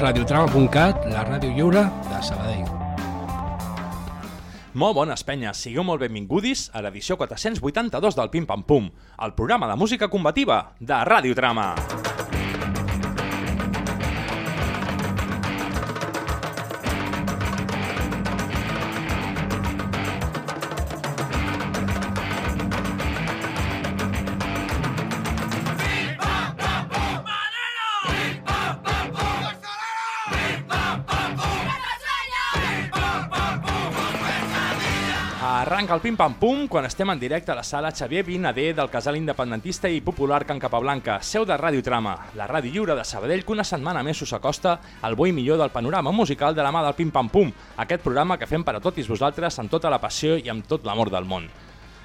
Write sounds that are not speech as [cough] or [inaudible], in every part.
radiotrama.cat, la ràdio lliure de Sabadell. Molt bones penyes, sigueu molt benvingudis a l'edició 482 del Pim Pam Pum, el programa de música combativa de Radiotrama. Arranca el pim-pam-pum quan estem en directe a la sala Xavier Vinader del casal independentista i popular Can Capablanca, seu de Ràdio Trama, la ràdio lliure de Sabadell que una setmana més us acosta al bo i millor del panorama musical de la mà del pim-pam-pum, aquest programa que fem per a tots vosaltres amb tota la passió i amb tot l'amor del món.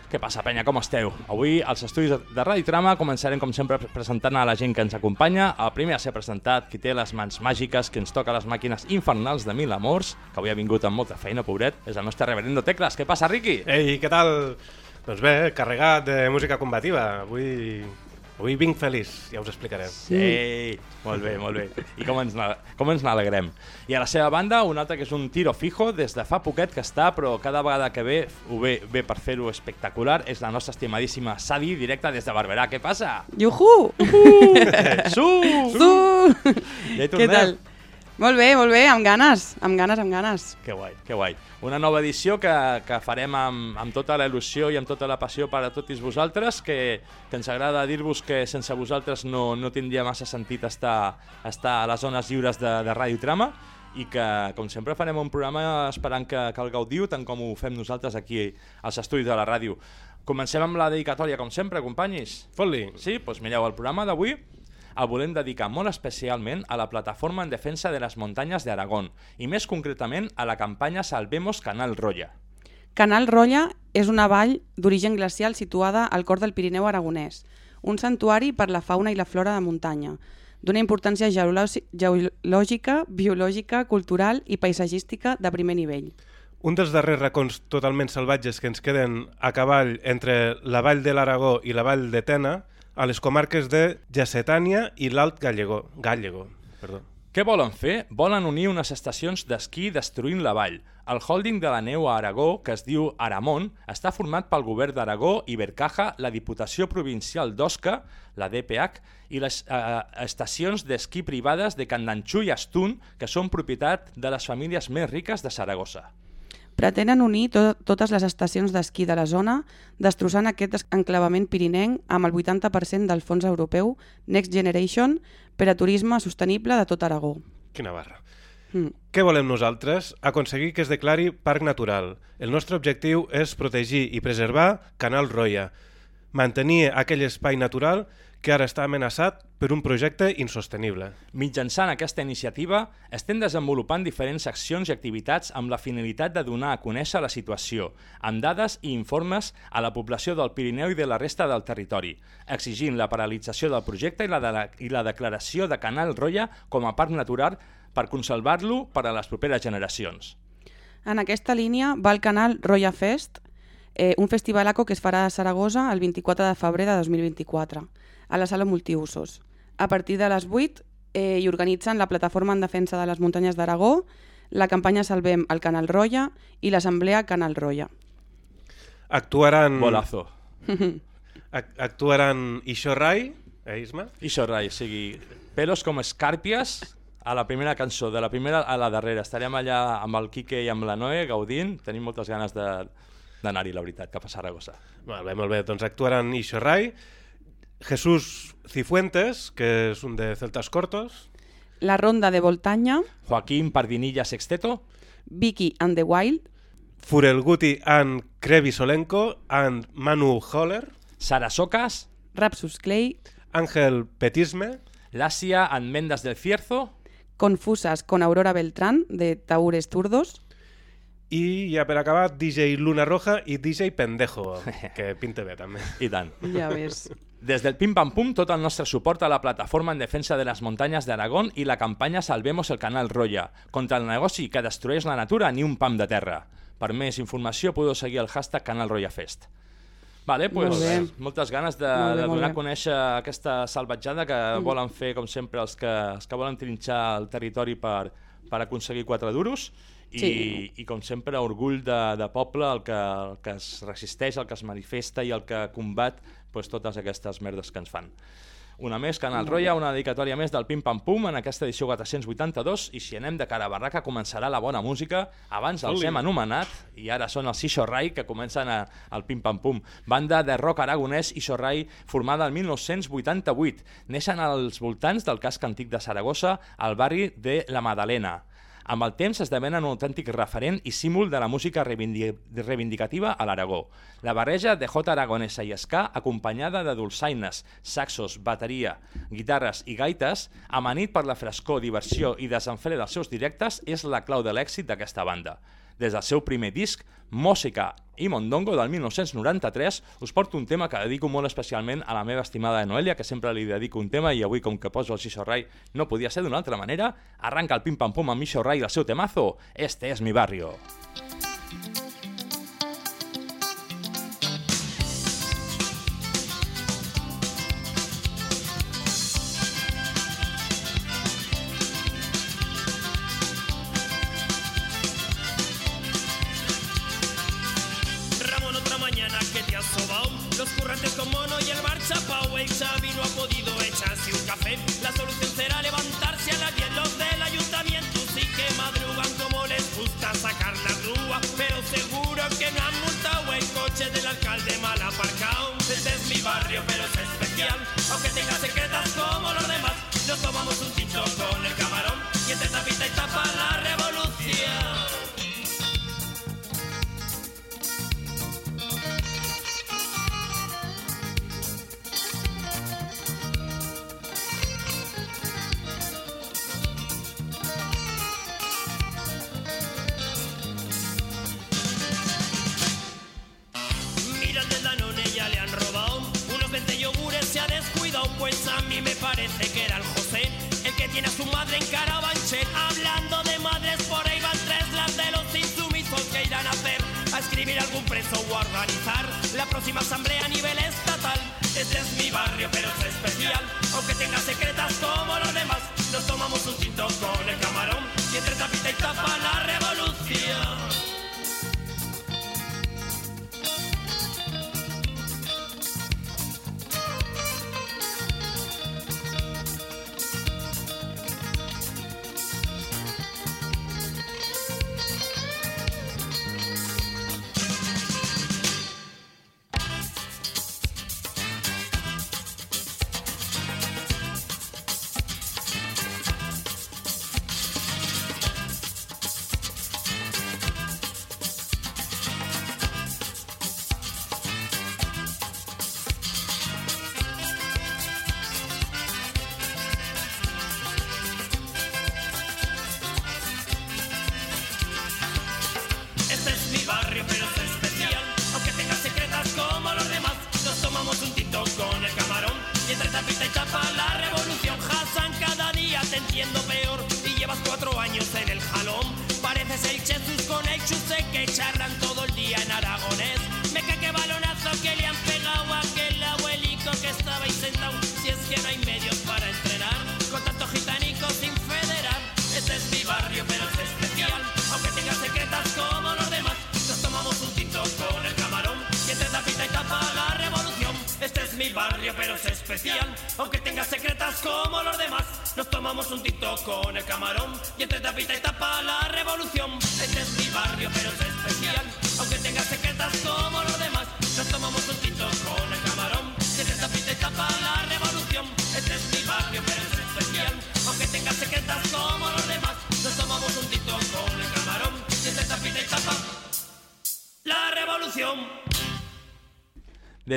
Què passa, penya, com esteu? Avui, als estudis de Ràdio Trama, començarem, com sempre, presentant a la gent que ens acompanya. El primer a ser presentat, qui té les mans màgiques, que ens toca les màquines infernals de mil amors, que avui ha vingut amb molta feina, pobret, és el nostre reverendo Tecles. Què passa, Riqui? Ei, què tal? Doncs bé, carregat de música combativa. Avui, avui vinc feliç, ja us explicaré. Ei, molt bé, molt bé. I com ens, com ens n'alegrem. I a la seva banda, un altre que és un tiro fijo, des de fa poquet que està, però cada vegada que ve, ho ve, ve per fer-ho espectacular, és la nostra estimadíssima Sadi, directa des de Barberà. Què passa? Juhu! Su! Su! Ja hi Què tal? Molt bé, molt bé, amb ganes, amb ganes, amb ganes. Que guai, que guai. Una nova edició que, que farem amb, amb tota la il·lusió i amb tota la passió per a tots vosaltres, que, que ens agrada dir-vos que sense vosaltres no, no tindria massa sentit estar, estar a les zones lliures de, de Ràdio Trama i que, com sempre, farem un programa esperant que, que el gaudiu, tant com ho fem nosaltres aquí als estudis de la ràdio. Comencem amb la dedicatòria, com sempre, companyis. Fot-li. Sí, doncs mireu, el programa d'avui el volem dedicar molt especialment a la plataforma en defensa de les muntanyes d'Aragón i més concretament a la campanya Salvemos Canal Roya. Canal Rolla és una vall d'origen glacial situada al cor del Pirineu aragonès, un santuari per la fauna i la flora de muntanya, d'una importància geològi- geològica, biològica, cultural i paisatgística de primer nivell. Un dels darrers racons totalment salvatges que ens queden a cavall entre la vall de l'Aragó i la vall de Tena, a les comarques de Jacetània i l'Alt Gallego. Gallego, perdó. Què volen fer? Volen unir unes estacions d'esquí destruint la vall. El holding de la neu a Aragó, que es diu Aramont, està format pel govern d'Aragó, Ibercaja, la Diputació Provincial d'Osca, la DPH, i les eh, estacions d'esquí privades de Candanxú i Astun, que són propietat de les famílies més riques de Saragossa. Pretenen unir to totes les estacions d'esquí de la zona, destrossant aquest enclavament pirinenc amb el 80% del fons europeu Next Generation per a turisme sostenible de tot Aragó. Quina barra. Mm. Què volem nosaltres? Aconseguir que es declari parc natural. El nostre objectiu és protegir i preservar Canal Roya, mantenir aquell espai natural que ara està amenaçat per un projecte insostenible. Mitjançant aquesta iniciativa, estem desenvolupant diferents accions i activitats amb la finalitat de donar a conèixer la situació, amb dades i informes a la població del Pirineu i de la resta del territori, exigint la paralització del projecte i la, de la, i la declaració de Canal Roya com a parc natural per conservar-lo per a les properes generacions. En aquesta línia va el canal Roya Fest, eh, un festivalaco que es farà a Saragossa el 24 de febrer de 2024, a la sala multiusos. A partir de les 8 eh, hi organitzen la Plataforma en Defensa de les Muntanyes d'Aragó, la campanya Salvem el Canal Roya i l'Assemblea Canal Roya. Actuaran... Bolazo. [laughs] ac- Actuaran Ixo Rai, eh, Isma? I això, Rai, o sigui, pelos com escàrpies a la primera cançó, de la primera a la darrera. Estarem allà amb el Quique i amb la Noe gaudint. Tenim moltes ganes de d'anar-hi, la veritat, cap a Saragossa. Molt bé, molt bé. Doncs actuaran Ixo Rai, Jesús Cifuentes, que és un de Celtas Cortos, La Ronda de Voltanya, Joaquín Pardinilla Sexteto, Vicky and the Wild, Furelguti and Krevi Solenko and Manu Holler, Sara Socas, Rapsus Clay, Ángel Petisme, Lasia and Mendas del Cierzo, Confusas con Aurora Beltrán, de Taúres Turdos, i ja per acabar DJ Luna Roja i DJ Pendejo, [laughs] que pinta bé també. i tant. ja ves. Des del Pim Pam Pum, tot el nostre suport a la plataforma en defensa de les muntanyes d'Aragón i la campanya Salvemos el Canal Roya, contra el negoci que destrueix la natura ni un pam de terra. Per més informació podeu seguir el hashtag Canal Roya Fest. Vale, pues, Molt moltes ganes de, Molt bé, de donar a conèixer aquesta salvatjada que Mm. volen fer, com sempre, els que, els que volen trinxar el territori per, per aconseguir quatre duros. I, Sí. i com sempre, orgull de, de poble, el que, el que es resisteix, el que es manifesta i el que combat pues, totes aquestes merdes que ens fan. Una més, Canal Roya, una dedicatòria més del Pim Pam Pum en aquesta edició 482 i si anem de cara a barraca començarà la bona música. Abans els Oli. hem anomenat i ara són els Sisho Rai que comencen a, al Pim Pam Pum. Banda de rock aragonès Sisho Rai formada el 1988 neixen als voltants del casc antic de Saragossa al barri de La Madalena amb el temps esdevenen un autèntic referent i símbol de la música reivindi reivindicativa a l'Aragó. La barreja de jota aragonesa i ska, acompanyada de dolçaines, saxos, bateria, guitarres i gaites, amanit per la frescor, diversió i desenfre dels seus directes, és la clau de l'èxit d'aquesta banda. Des del seu primer disc, Música i Mondongo del 1993, us porto un tema que dedico molt especialment a la meva estimada Noelia, que sempre li dedico un tema i avui, com que poso el Xixo Rai, no podia ser d'una altra manera. Arranca el pim-pam-pum amb Xixo Rai i el seu temazo, Este es mi barrio. Ramón, El Xavi no ha podido echarse un café. La solución será levantarse a las 10 Los del ayuntamiento sí que madrugan Como les gusta sacar la grúa. Pero seguro que no han multado El coche del alcalde mal aparcado. Este es mi barrio pero es especial. Aunque tenga secretas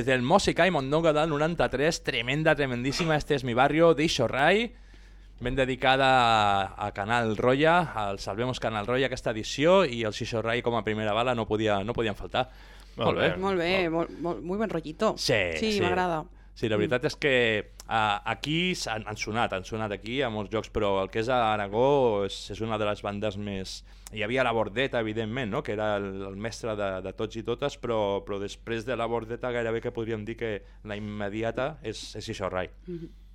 del Música i Mondongo del 93, tremenda, tremendíssima, este és mi barrio, d'Ixo Rai, ben dedicada a, a Canal Roya, al Salvemos Canal Roya, aquesta edició, i el Xixo Rai com a primera bala no, podia, no podien faltar. Molt bé. Molt bé, molt, molt, muy buen rollito. Sí, sí, sí. m'agrada. Sí, la veritat és que uh, aquí han, han sonat, han sonat aquí a molts jocs, però el que és a Aragó és, és una de les bandes més... Hi havia la Bordeta, evidentment, no? que era el, el mestre de, de tots i totes, però, però després de la Bordeta gairebé que podríem dir que la immediata és, és Ixo Rai.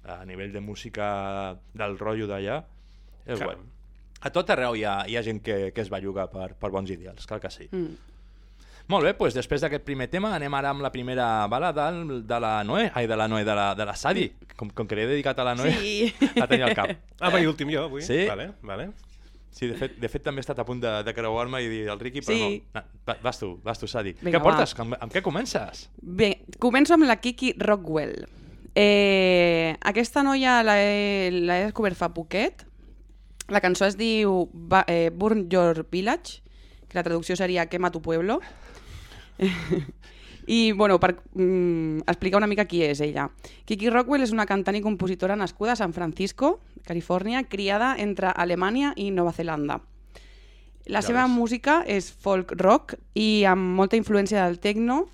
A nivell de música del rotllo d'allà, és Clar. guai. A tot arreu hi ha, hi ha gent que, que es va jugar per, per bons ideals, clar que sí. Mm. Molt bé, doncs després d'aquest primer tema anem ara amb la primera bala del, de la Noé, ai, de la Noé, de la, de la Sadi. Com, com que l'he dedicat a la Noé, Sí. la tenia al cap. Ah, va, i últim jo, avui. Sí? Vale, vale. Sí, de fet, de fet també he estat a punt de, de creuar-me i dir el Ricky, però Sí. no. Va, vas tu, vas tu, Sadi. Vinga, què portes? va. Amb, amb què comences? Bé, començo amb la Kiki Rockwell. Eh, aquesta noia l'he l'he descobert fa poquet. La cançó es diu Ba- eh, Burn Your Village, que la traducció seria Quema tu pueblo. [laughs] I, bueno, per mm, explicar una mica qui és ella. Kiki Rockwell és una cantant i compositora nascuda a San Francisco, Califòrnia, criada entre Alemanya i Nova Zelanda. La Ja seva ves. música és folk rock i amb molta influència del techno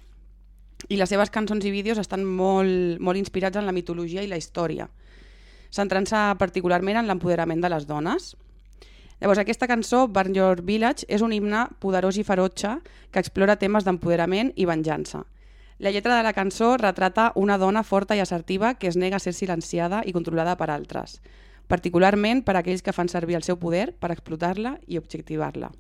i les seves cançons i vídeos estan molt, molt inspirats en la mitologia i la història, centrant-se particularment en l'empoderament de les dones. Llavors, aquesta cançó, Burn Your Village, és un himne poderós i ferotge que explora temes d'empoderament i venjança. La lletra de la cançó retrata una dona forta i assertiva que es nega a ser silenciada i controlada per altres, particularment per aquells que fan servir el seu poder per explotar-la i objectivar-la.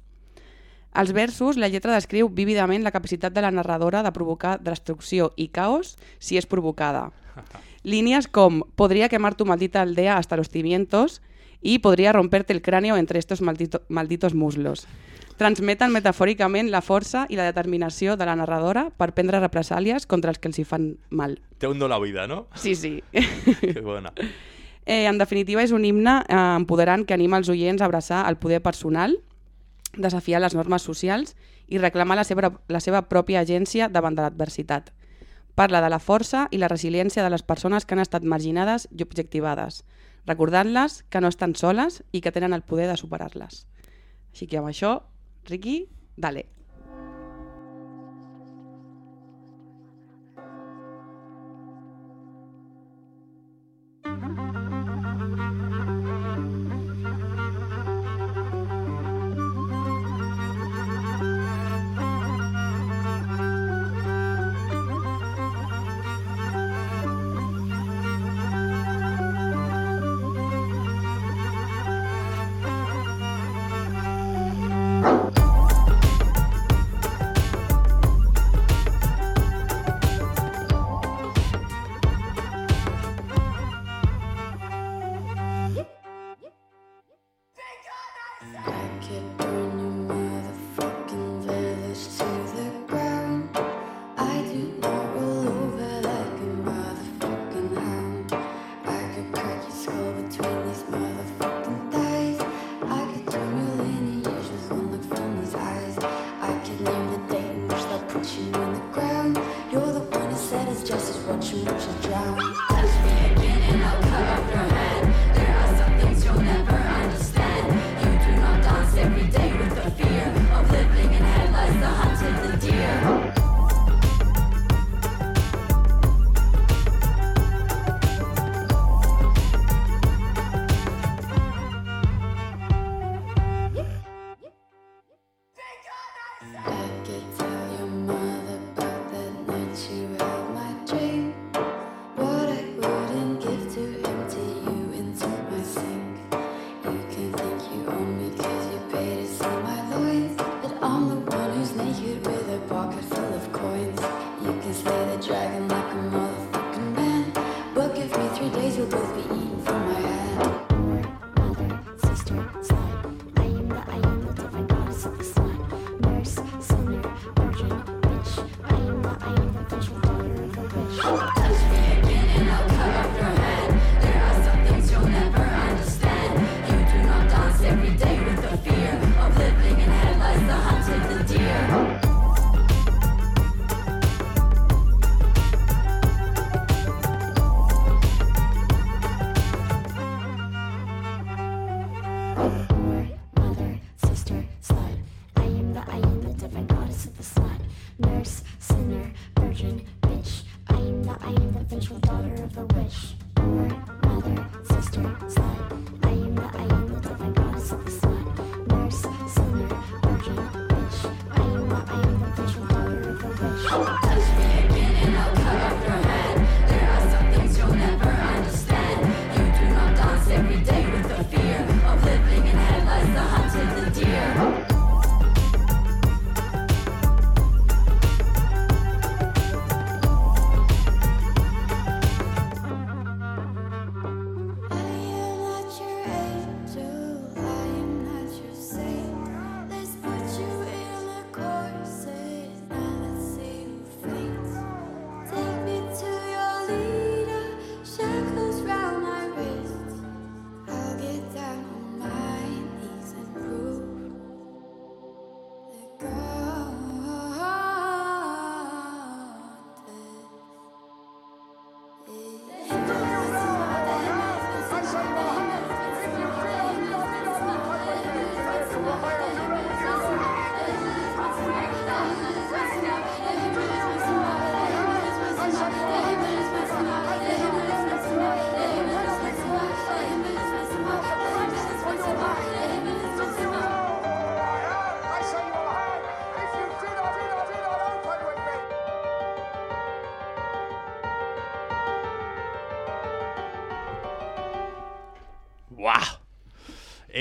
Als versos, la lletra descriu vívidament la capacitat de la narradora de provocar destrucció i caos si és provocada. [laughs] Líneas com podría quemar tu maldita aldea hasta los cimientos y podría romperte el cráneo entre estos maldito, malditos muslos. Transmeten metafòricament la força i la determinació de la narradora per prendre represàlies contra els que els hi fan mal. Té un do la vida, no? Sí, sí. [laughs] Que bona. Eh, en definitiva, és un himne eh, empoderant que anima els oients a abraçar el poder personal, desafiar les normes socials i reclamar la seva, la seva pròpia agència davant de l'adversitat. Parla de la força i la resiliència de les persones que han estat marginades i objectivades, recordant-les que no estan soles i que tenen el poder de superar-les. Així que amb això, Riqui, dale.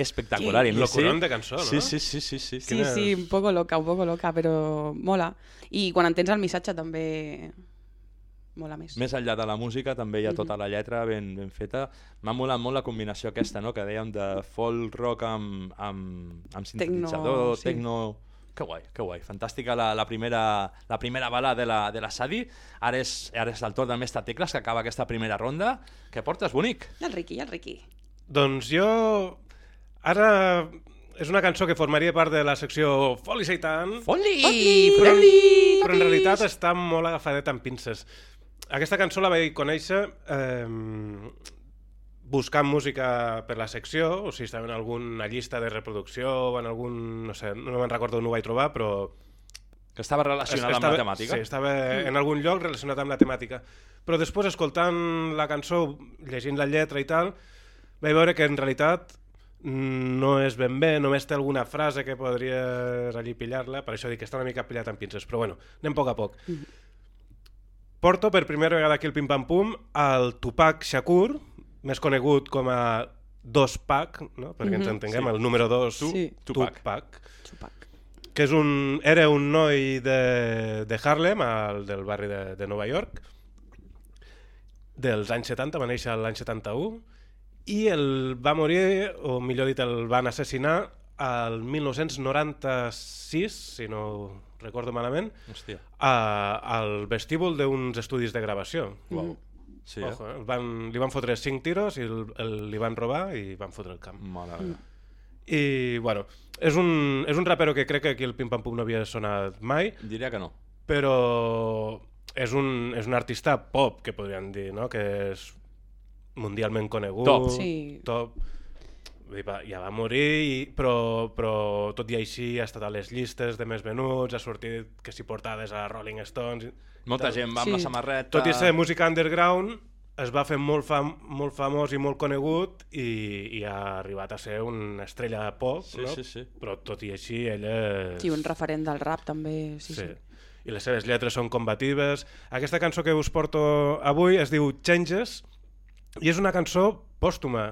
Espectacular, Sí. inici. Locurón de cançó, no? Sí, sí, sí, sí. sí. Sí, sí, un poco loca, un poco loca, però mola. I quan entens el missatge també mola més. Més enllà de la música també hi ha tota la lletra ben, ben feta. M'ha molat molt la combinació aquesta, no?, que dèiem de folk rock amb, amb, amb sintetitzador, sí. tecno... Que guai, que guai. Fantàstica la, la, primera, la primera bala de la, de la Sadi. Ara és, ara és el torn del mestre Tecles, que acaba aquesta primera ronda. Què portes, bonic? I el Riqui, i el Riqui. Doncs jo... Ara és una cançó que formaria part de la secció Foli Seitan, Foli! però, Foli! però en realitat està molt agafadet amb pinces. Aquesta cançó la vaig conèixer eh, buscant música per la secció, o sigui, estava en alguna llista de reproducció o en algun... no sé, no me'n recordo on ho vaig trobar, però... Que estava relacionada amb la temàtica. Sí, estava en algun lloc relacionat amb la temàtica. Però després, escoltant la cançó, llegint la lletra i tal, vaig veure que en realitat mm, no és ben bé, només té alguna frase que podria allí pillar-la, per això dic que està una mica pillat amb pinces, però bueno, anem a poc a poc. Porto per primera vegada aquí el Pim Pam Pum al Tupac Shakur, més conegut com a Dos Pac, no? perquè ens entenguem, Sí. el número 2, Sí. Tupac. Tupac Xupac. que és un, era un noi de, de Harlem, al, del barri de, de Nova York, dels anys 70, va néixer l'any 71, i el va morir, o millor dit, el van assassinar al 1996, si no recordo malament, Hòstia. a, al vestíbul d'uns estudis de gravació. Uau. Sí, eh? Ojo, eh? El van, li van fotre cinc tiros i el, el, li van robar i van fotre el camp. Mare meva. I, bueno, és un, és un rapero que crec que aquí el Pim Pam Pum no havia sonat mai, Diria que no. però és un, és un artista pop, que podríem dir, no? que és mundialment conegut. Top. Sí. Top. Ja va morir, i, però, però tot i així ha estat a les llistes de més venuts, ha sortit que si portades a Rolling Stones... Molta tal. gent va amb la Sí. samarreta... Tot i ser música underground, es va fer molt, fam molt famós i molt conegut i, i ha arribat a ser una estrella de pop, Sí, no? sí, sí. però tot i així ella... és- Sí, un referent del rap també, sí, sí. I les seves lletres són combatives. Aquesta cançó que us porto avui es diu Changes i és una cançó pòstuma.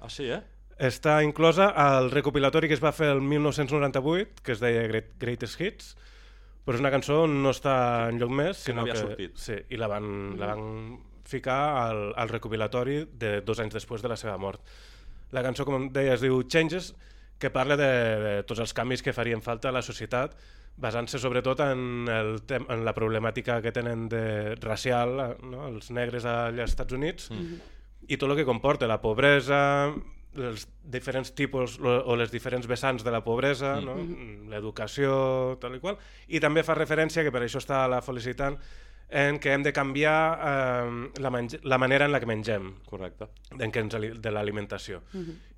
Ah, sí, eh? Està inclosa al recopilatori que es va fer el 1998, que es deia Great, Greatest Hits, però és una cançó on no està en lloc més, Que no sinó havia que, sortit. Sí, i la van, la van ficar al, al recopilatori de dos anys després de la seva mort. La cançó, com deia, es diu Changes, que parla de, de tots els canvis que farien falta a la societat, basant-se sobretot en, el en la problemàtica que tenen de racial eh, no? els negres als Estats Units mm. I tot el que comporta la pobresa, els diferents tipus o les diferents vessants de la pobresa, no? l'educació, tal i qual, i també fa referència, que per això està la felicitant, en què hem de canviar eh, la, la manera en la que mengem, Correcte. en què ens de l'alimentació.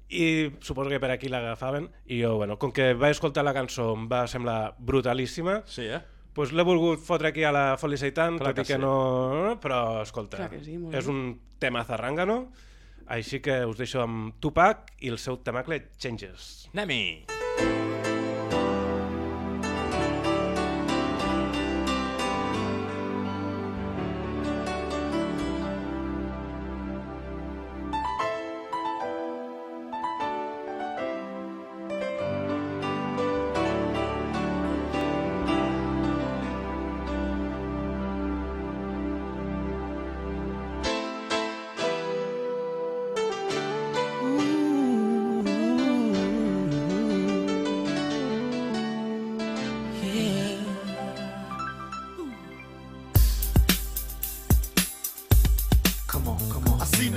I suposo que per aquí l'agafaven, i jo, bueno, com que vaig escoltar la cançó em va semblar brutalíssima, Sí, eh? Pues l'he volgut fotre aquí a la Felicitant, Clar tot i que que sí. no... Però, escolta, que sí, és bé. un tema zarrangano, així que us deixo amb Tupac i el seu temacle Changes. Anem-hi!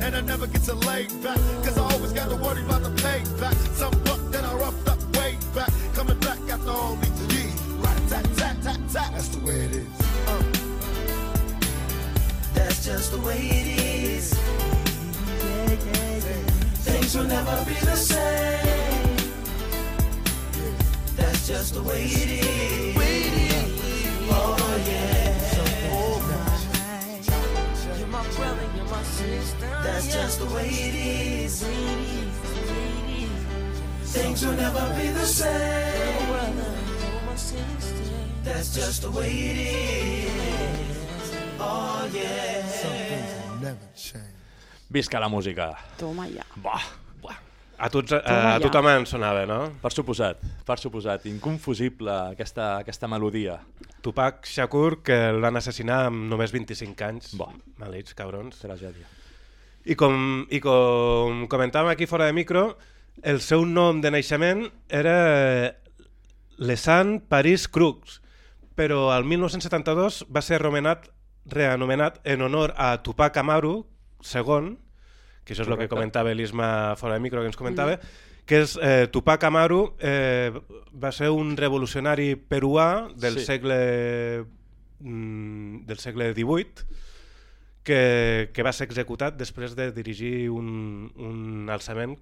And I never get to back. Cause I always got to worry about the payback. Some buck that I roughed up way back. Coming back after all these years. Right, tat, tat, tat, tat. That's the way it is. Uh. That's just the way it is. Things will never be the same. That's just the way it is. Oh yeah. That's just the way it is. Things will never be the same. That's just the way it is. Oh yeah. Some things will never change. Visca la música. Toma ja. Buah. A, tots, a, Toma a ja. tothom en sonava, no? Per suposat, per suposat. Inconfusible aquesta, aquesta melodia. Tupac Shakur, que el van assassinar amb només 25 anys. Bah. Maleïts, cabrons. Tragèdia. I com, I com comentàvem aquí fora de micro, el seu nom de naixement era Lesan Paris Crux, però al 1972 va ser reanomenat, reanomenat en honor a Tupac Amaru II, que això és el que comentava l'Isma fora de micro que ens comentava, que és eh, Tupac Amaru eh, va ser un revolucionari peruà del Sí. segle mm, del segle XVIII que, que va ser executat després de dirigir un, un alçament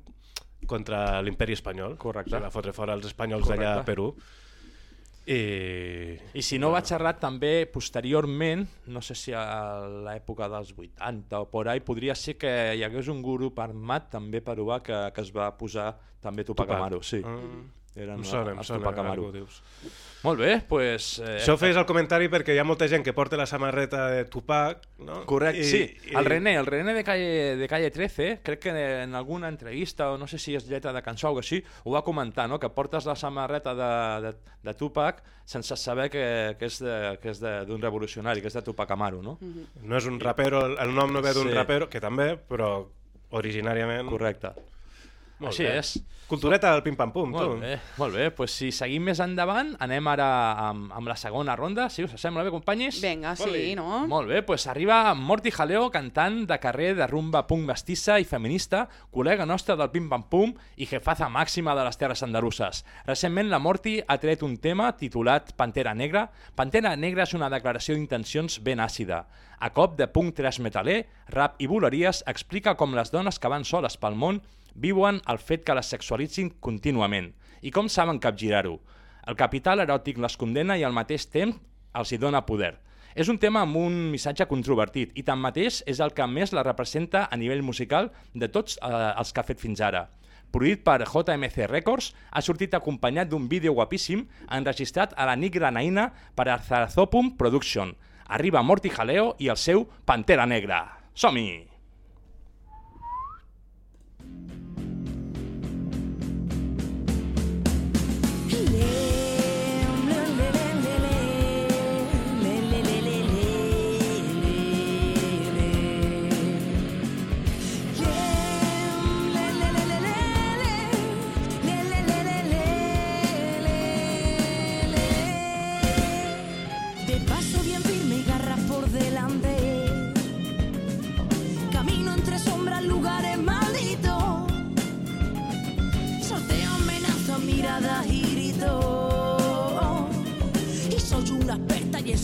contra l'imperi espanyol. Correcte. Se va fotre fora els espanyols d'allà a. Perú. I... I si no vaig errat també posteriorment, no sé si a l'època dels 80 o por ahí, podria ser que hi hagués un grup armat també peruà que, que es va posar també Tupac, Tupac. Amaru. Sí. Mm. Eren Em sona, em els sona, dius. Molt bé, doncs... Pues, eh, Això ho feies al comentari perquè hi ha molta gent que porta la samarreta de Tupac, no? Correcte, I, sí. El René, el René de Calle, de Calle 13, crec que en alguna entrevista, o no sé si és lletra de cançó o així, ho va comentar, no? que portes la samarreta de, de, de Tupac sense saber que, que és de- que és de- d'un revolucionari, que és de Tupac Amaru, no? No és un rapero, el- el nom no ve d'un Sí. rapero, que també, però originàriament... Correcte. Molt Així bé. és. Cultureta del pim-pam-pum, tu. Molt bé, molt bé. Pues si seguim més endavant, anem ara amb, amb la segona ronda, si us sembla bé, companyis? Vinga, sí, no? Molt bé, pues arriba Morty Jaleo, cantant de carrer de rumba punk mestissa i feminista, col·lega nostre del Pim Pam Pum i jefaza màxima de les Terres Andaluses. Recentment la Morty ha tret un tema titulat Pantera Negra. Pantera Negra és una declaració d'intencions ben àcida. A cop de punk trash metaler, rap i buleries, explica com les dones que van soles pel món viuen el fet que les sexualitzin contínuament i com saben capgirar-ho. El capital eròtic les condena i al mateix temps els hi dona poder. És un tema amb un missatge controvertit i tanmateix és el que més la representa a nivell musical de tots eh, els que ha fet fins ara. Produït per JMC Records, ha sortit acompanyat d'un vídeo guapíssim enregistrat a la Nigra Naina per Arzazopum Production. Arriba Morty Jaleo i el seu Pantera Negra. Som-hi!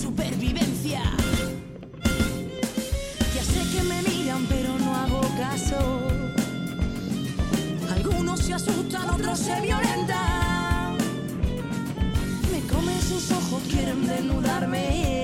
Supervivencia. Ya sé que me miran, pero no hago caso. Algunos se asustan, otros se violentan. Me comen sus ojos, quieren desnudarme.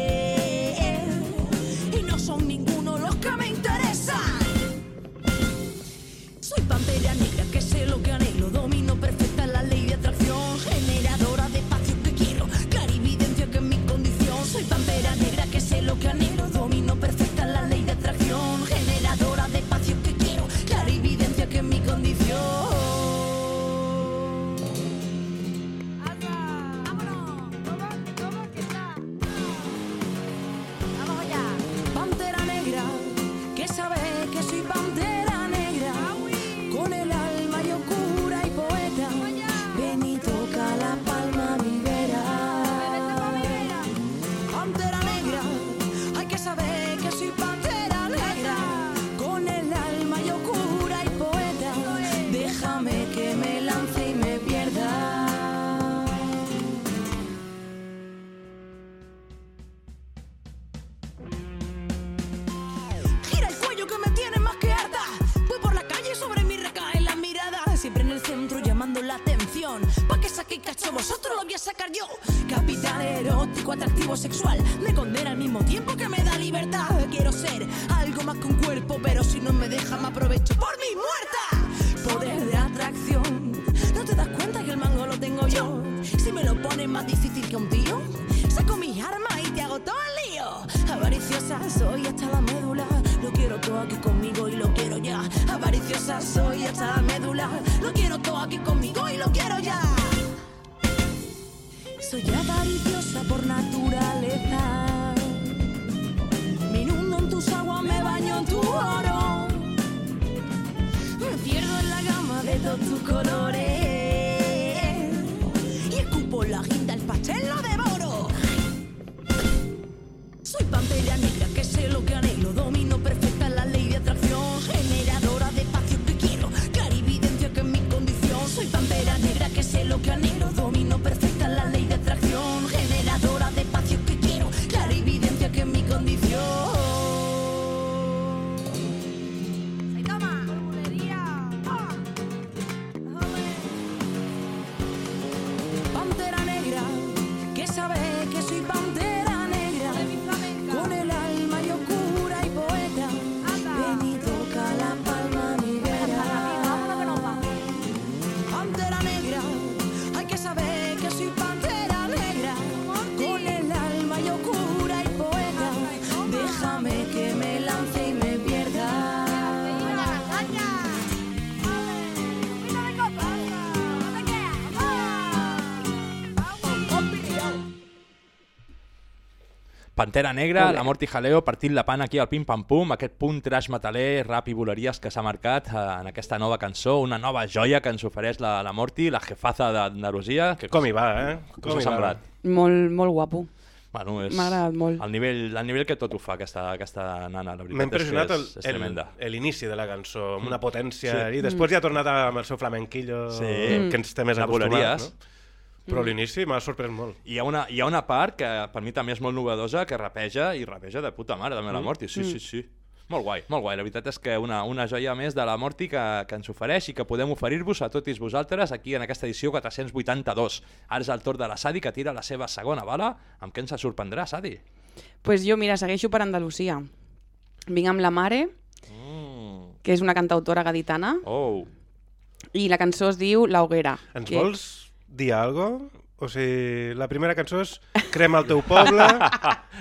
Vosotros lo voy a sacar yo. Capital erótico, atractivo sexual. Me condena al mismo tiempo que me da libertad. Quiero ser algo más que un cuerpo, pero si no me deja me aprovecho por mi muerta. Poder de atracción. No te das cuenta que el mango lo tengo yo. Si me lo pones más difícil que un tío, saco mis armas y te hago todo el lío. Avariciosa, soy hasta la médula. Lo quiero todo aquí conmigo y lo quiero ya. Avariciosa soy hasta la médula. Lo quiero todo aquí conmigo y lo quiero ya. Soy avariciosa por naturaleza. Me inundo en tus aguas, me baño en tu oro. Me pierdo en la gama de todos tus colores. Pantera Negra, la mort i jaleo, partint la pan aquí al pim-pam-pum, aquest punt trash metaler, rap i boleries que s'ha marcat eh, en aquesta nova cançó, una nova joia que ens ofereix la, la Morti, la jefaza d'Andalusia. Que Com hi va, eh? Com Com us hi va? semblat? Molt, molt guapo. Bueno, és M'ha agradat molt. El nivell, el nivell que tot ho fa, aquesta, aquesta nana, la M'ha veritat és que impressionat el, és, és tremenda. el, l'inici de la cançó, amb una potència, Sí. i després ja ha tornat amb el seu flamenquillo, Sí. que ens té més acostumats, no? Però l'inici m'ha sorprès molt. Hi ha, una, hi ha una part que per mi també és molt novedosa, que rapeja, i rapeja de puta mare, també la Mm. Morti. Sí, Mm. sí, sí. Molt guai, molt guai. La veritat és que una, una joia més de la Morti que, que ens ofereix i que podem oferir-vos a tots vosaltres aquí en aquesta edició 482. Ara és el torn de la Sadi que tira la seva segona bala. Amb què ens sorprendrà, Sadi? pues jo, mira, segueixo per Andalusia. Vinc amb la Mare, Mm. que és una cantautora gaditana, Oh. i la cançó es diu La Hoguera. Ens que- vols dir cosa? O sigui, la primera cançó és Crema el teu poble,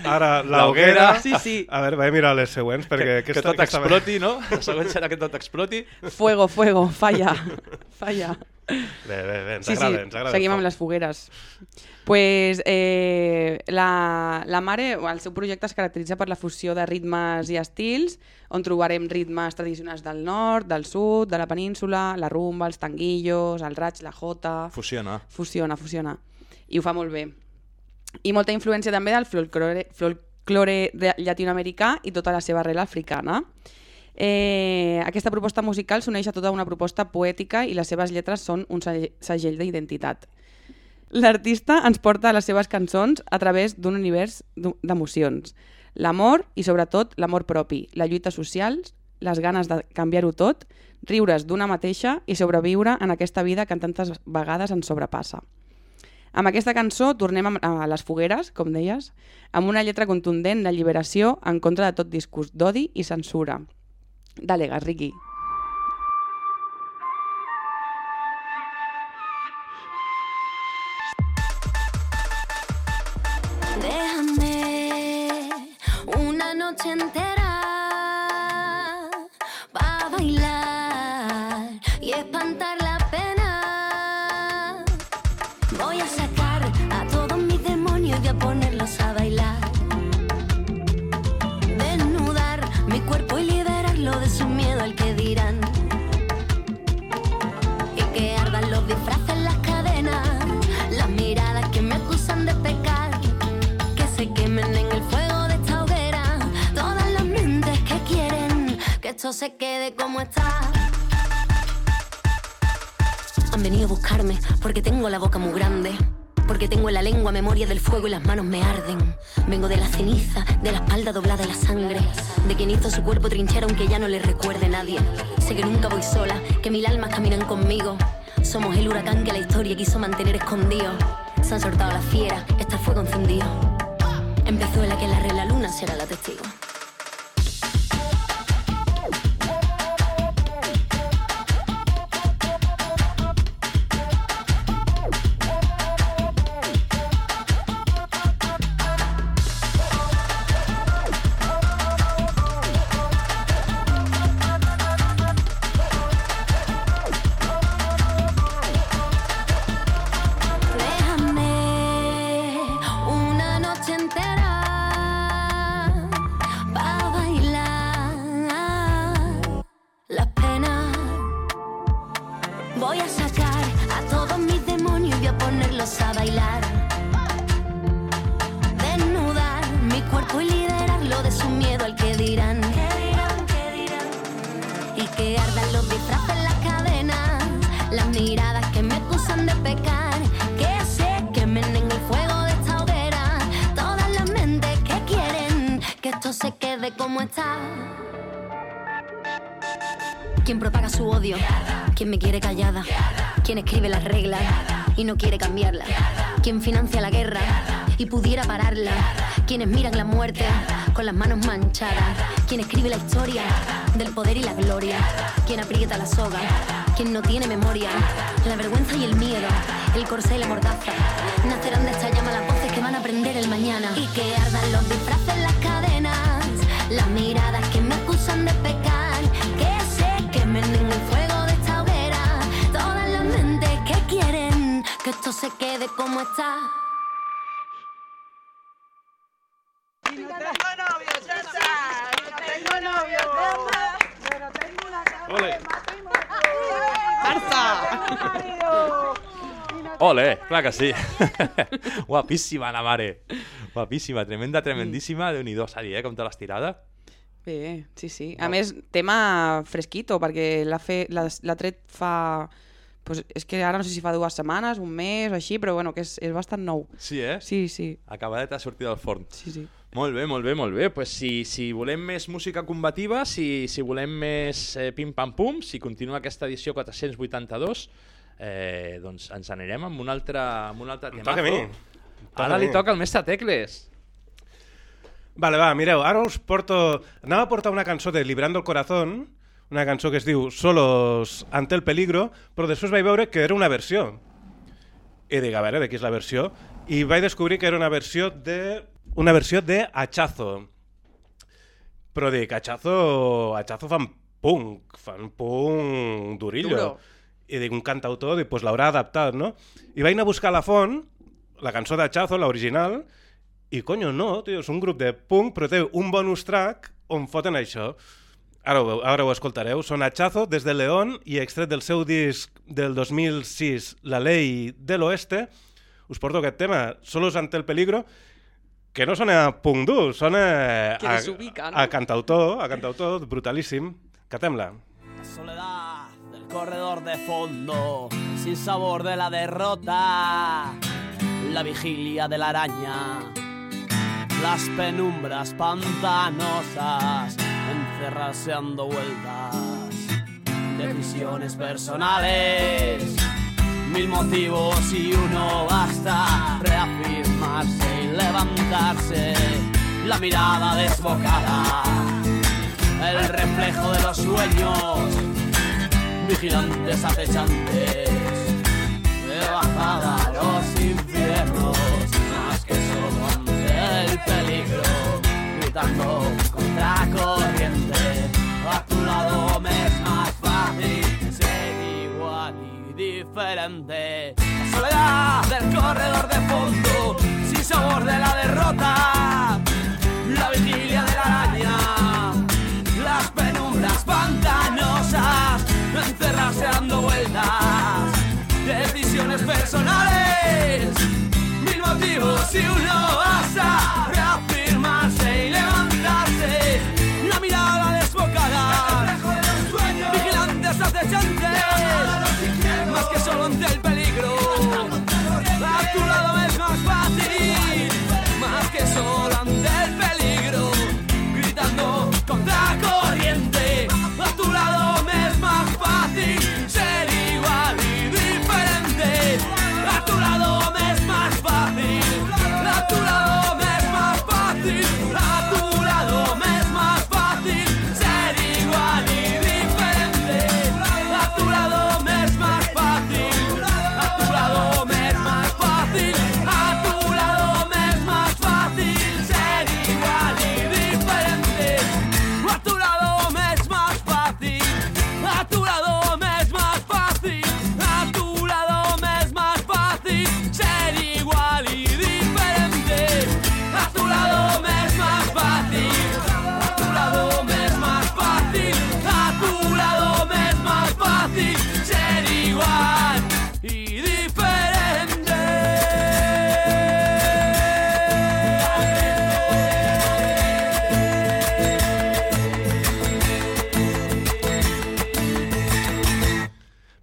ara la hoguera. Sí, sí. A veure, vaig a mirar les següents, perquè Que, aquesta, que tot aquesta... exploti, no? La següent serà que tot exploti. Fuego, fuego, falla, falla. Bé, bé, bé, ens Sí, sí, agrada, ens agrada. seguim amb les fogueres. Pues, eh, la, la Mare, el seu projecte es caracteritza per la fusió de ritmes i estils, on trobarem ritmes tradicionals del nord, del sud, de la península, la rumba, els tanguillos, el raig, la jota... Fusiona. Fusiona, fusiona. I ho fa molt bé. I molta influència també del folklore, folklore llatinoamericà i tota la seva arrel africana. Eh, aquesta proposta musical s'uneix a tota una proposta poètica i les seves lletres són un sege- segell d'identitat. L'artista ens porta a les seves cançons a través d'un univers d'emocions. L'amor i, sobretot, l'amor propi, la lluita social, les ganes de canviar-ho tot, riure's d'una mateixa i sobreviure en aquesta vida que tantes vegades ens sobrepassa. Amb aquesta cançó tornem a les fogueres, com deies, amb una lletra contundent d'alliberació en contra de tot discurs d'odi i censura. Dale, gas, Riqui. Déjame una noche entera se quede como está. Han venido a buscarme porque tengo la boca muy grande. Porque tengo en la lengua memoria del fuego y las manos me arden. Vengo de la ceniza, de la espalda doblada y la sangre. De quien hizo su cuerpo trinchera aunque ya no le recuerde nadie. Sé que nunca voy sola, que mil almas caminan conmigo. Somos el huracán que la historia quiso mantener escondido. Se han soltado las fieras, está fuego encendido. Empezó el aquel la luna será la testigo. Financia la guerra y pudiera pararla, quienes miran la muerte con las manos manchadas, quien escribe la historia del poder y la gloria, quien aprieta la soga, quien no tiene memoria, la vergüenza y el miedo, el corsé y la mordaza, nacerán de esta llama las voces que van a aprender el mañana. Y que ardan los disfraces, las cadenas, las miradas que me acusan de pecar, que se quemen en el fuego de esta hoguera, todas las mentes que quieren que esto se quede como está. Ole. Ole, clar que sí. [laughs] Guapíssima, la mare. Guapíssima, tremenda, tremendíssima. Mm. Déu-n'hi-do, Sari, eh, com te l'has tirada. Bé, sí, sí. A més, tema fresquito, perquè l'ha fe- l'ha l'ha tret fa... Pues és que ara no sé si fa dues setmanes, un mes o així, però bueno, que és, és bastant nou. Sí, eh? Sí, sí. Acabadet de sortir del forn. Sí, sí. Molt bé, molt bé, molt bé. Pues si, si volem més música combativa, si, si volem més eh, pim-pam-pum, si continua aquesta edició 482, eh, doncs ens anirem amb un altre, amb un altre Em temazo. toca a mi. Toca Ara a li toca al mestre Tecles. Vale, va, mireu, ara us porto... Anava a portar una cançó de Librando el Corazón, una cançó que es diu Solos ante el peligro, però després vaig veure que era una versió. I dic, a veure, de qui és la versió? I vaig descobrir que era una versió de... Una versió de Hachazo. Però dic, Hachazo... Hachazo fan punk, fan punk durillo. Duro. I dic, un cantautor, dic, pues l'haurà adaptat, no? I vaig anar a buscar la font, la cançó d'Hachazo, l'original, i conyo, no, tio, és un grup de punk, però té un bonus track on foten això. Ara ho, ara ho escoltareu. Són Hachazo, des de León, i extret del seu disc del 2006, La Ley de l'Oeste. Us porto aquest tema, Solos ante el peligro, que no sona a punk dur, sona a, desubica, no? a cantautor, a cantautor brutalíssim. Catem-la. soledad del corredor de fondo, sin sabor de la derrota, la vigilia de la araña, las penumbras pantanosas, encerrarse dando vueltas, decisiones personales, mil motivos y uno basta, reafirmarse y levantarse, la mirada desbocada el reflejo de los sueños, vigilantes acechantes, de bajada a los infiernos, más que solo ante el peligro, contra corriente, a tu lado me es más fácil ser igual y diferente. La soledad del corredor de fondo, sin sabor de la derrota, la vigilia de la araña las penumbras pantanosas, encerrarse dando vueltas, decisiones personales, mil motivos y uno basta, reafirmarse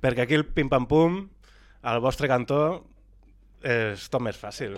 perquè aquí el pim-pam-pum, al vostre cantó, és tot més fàcil.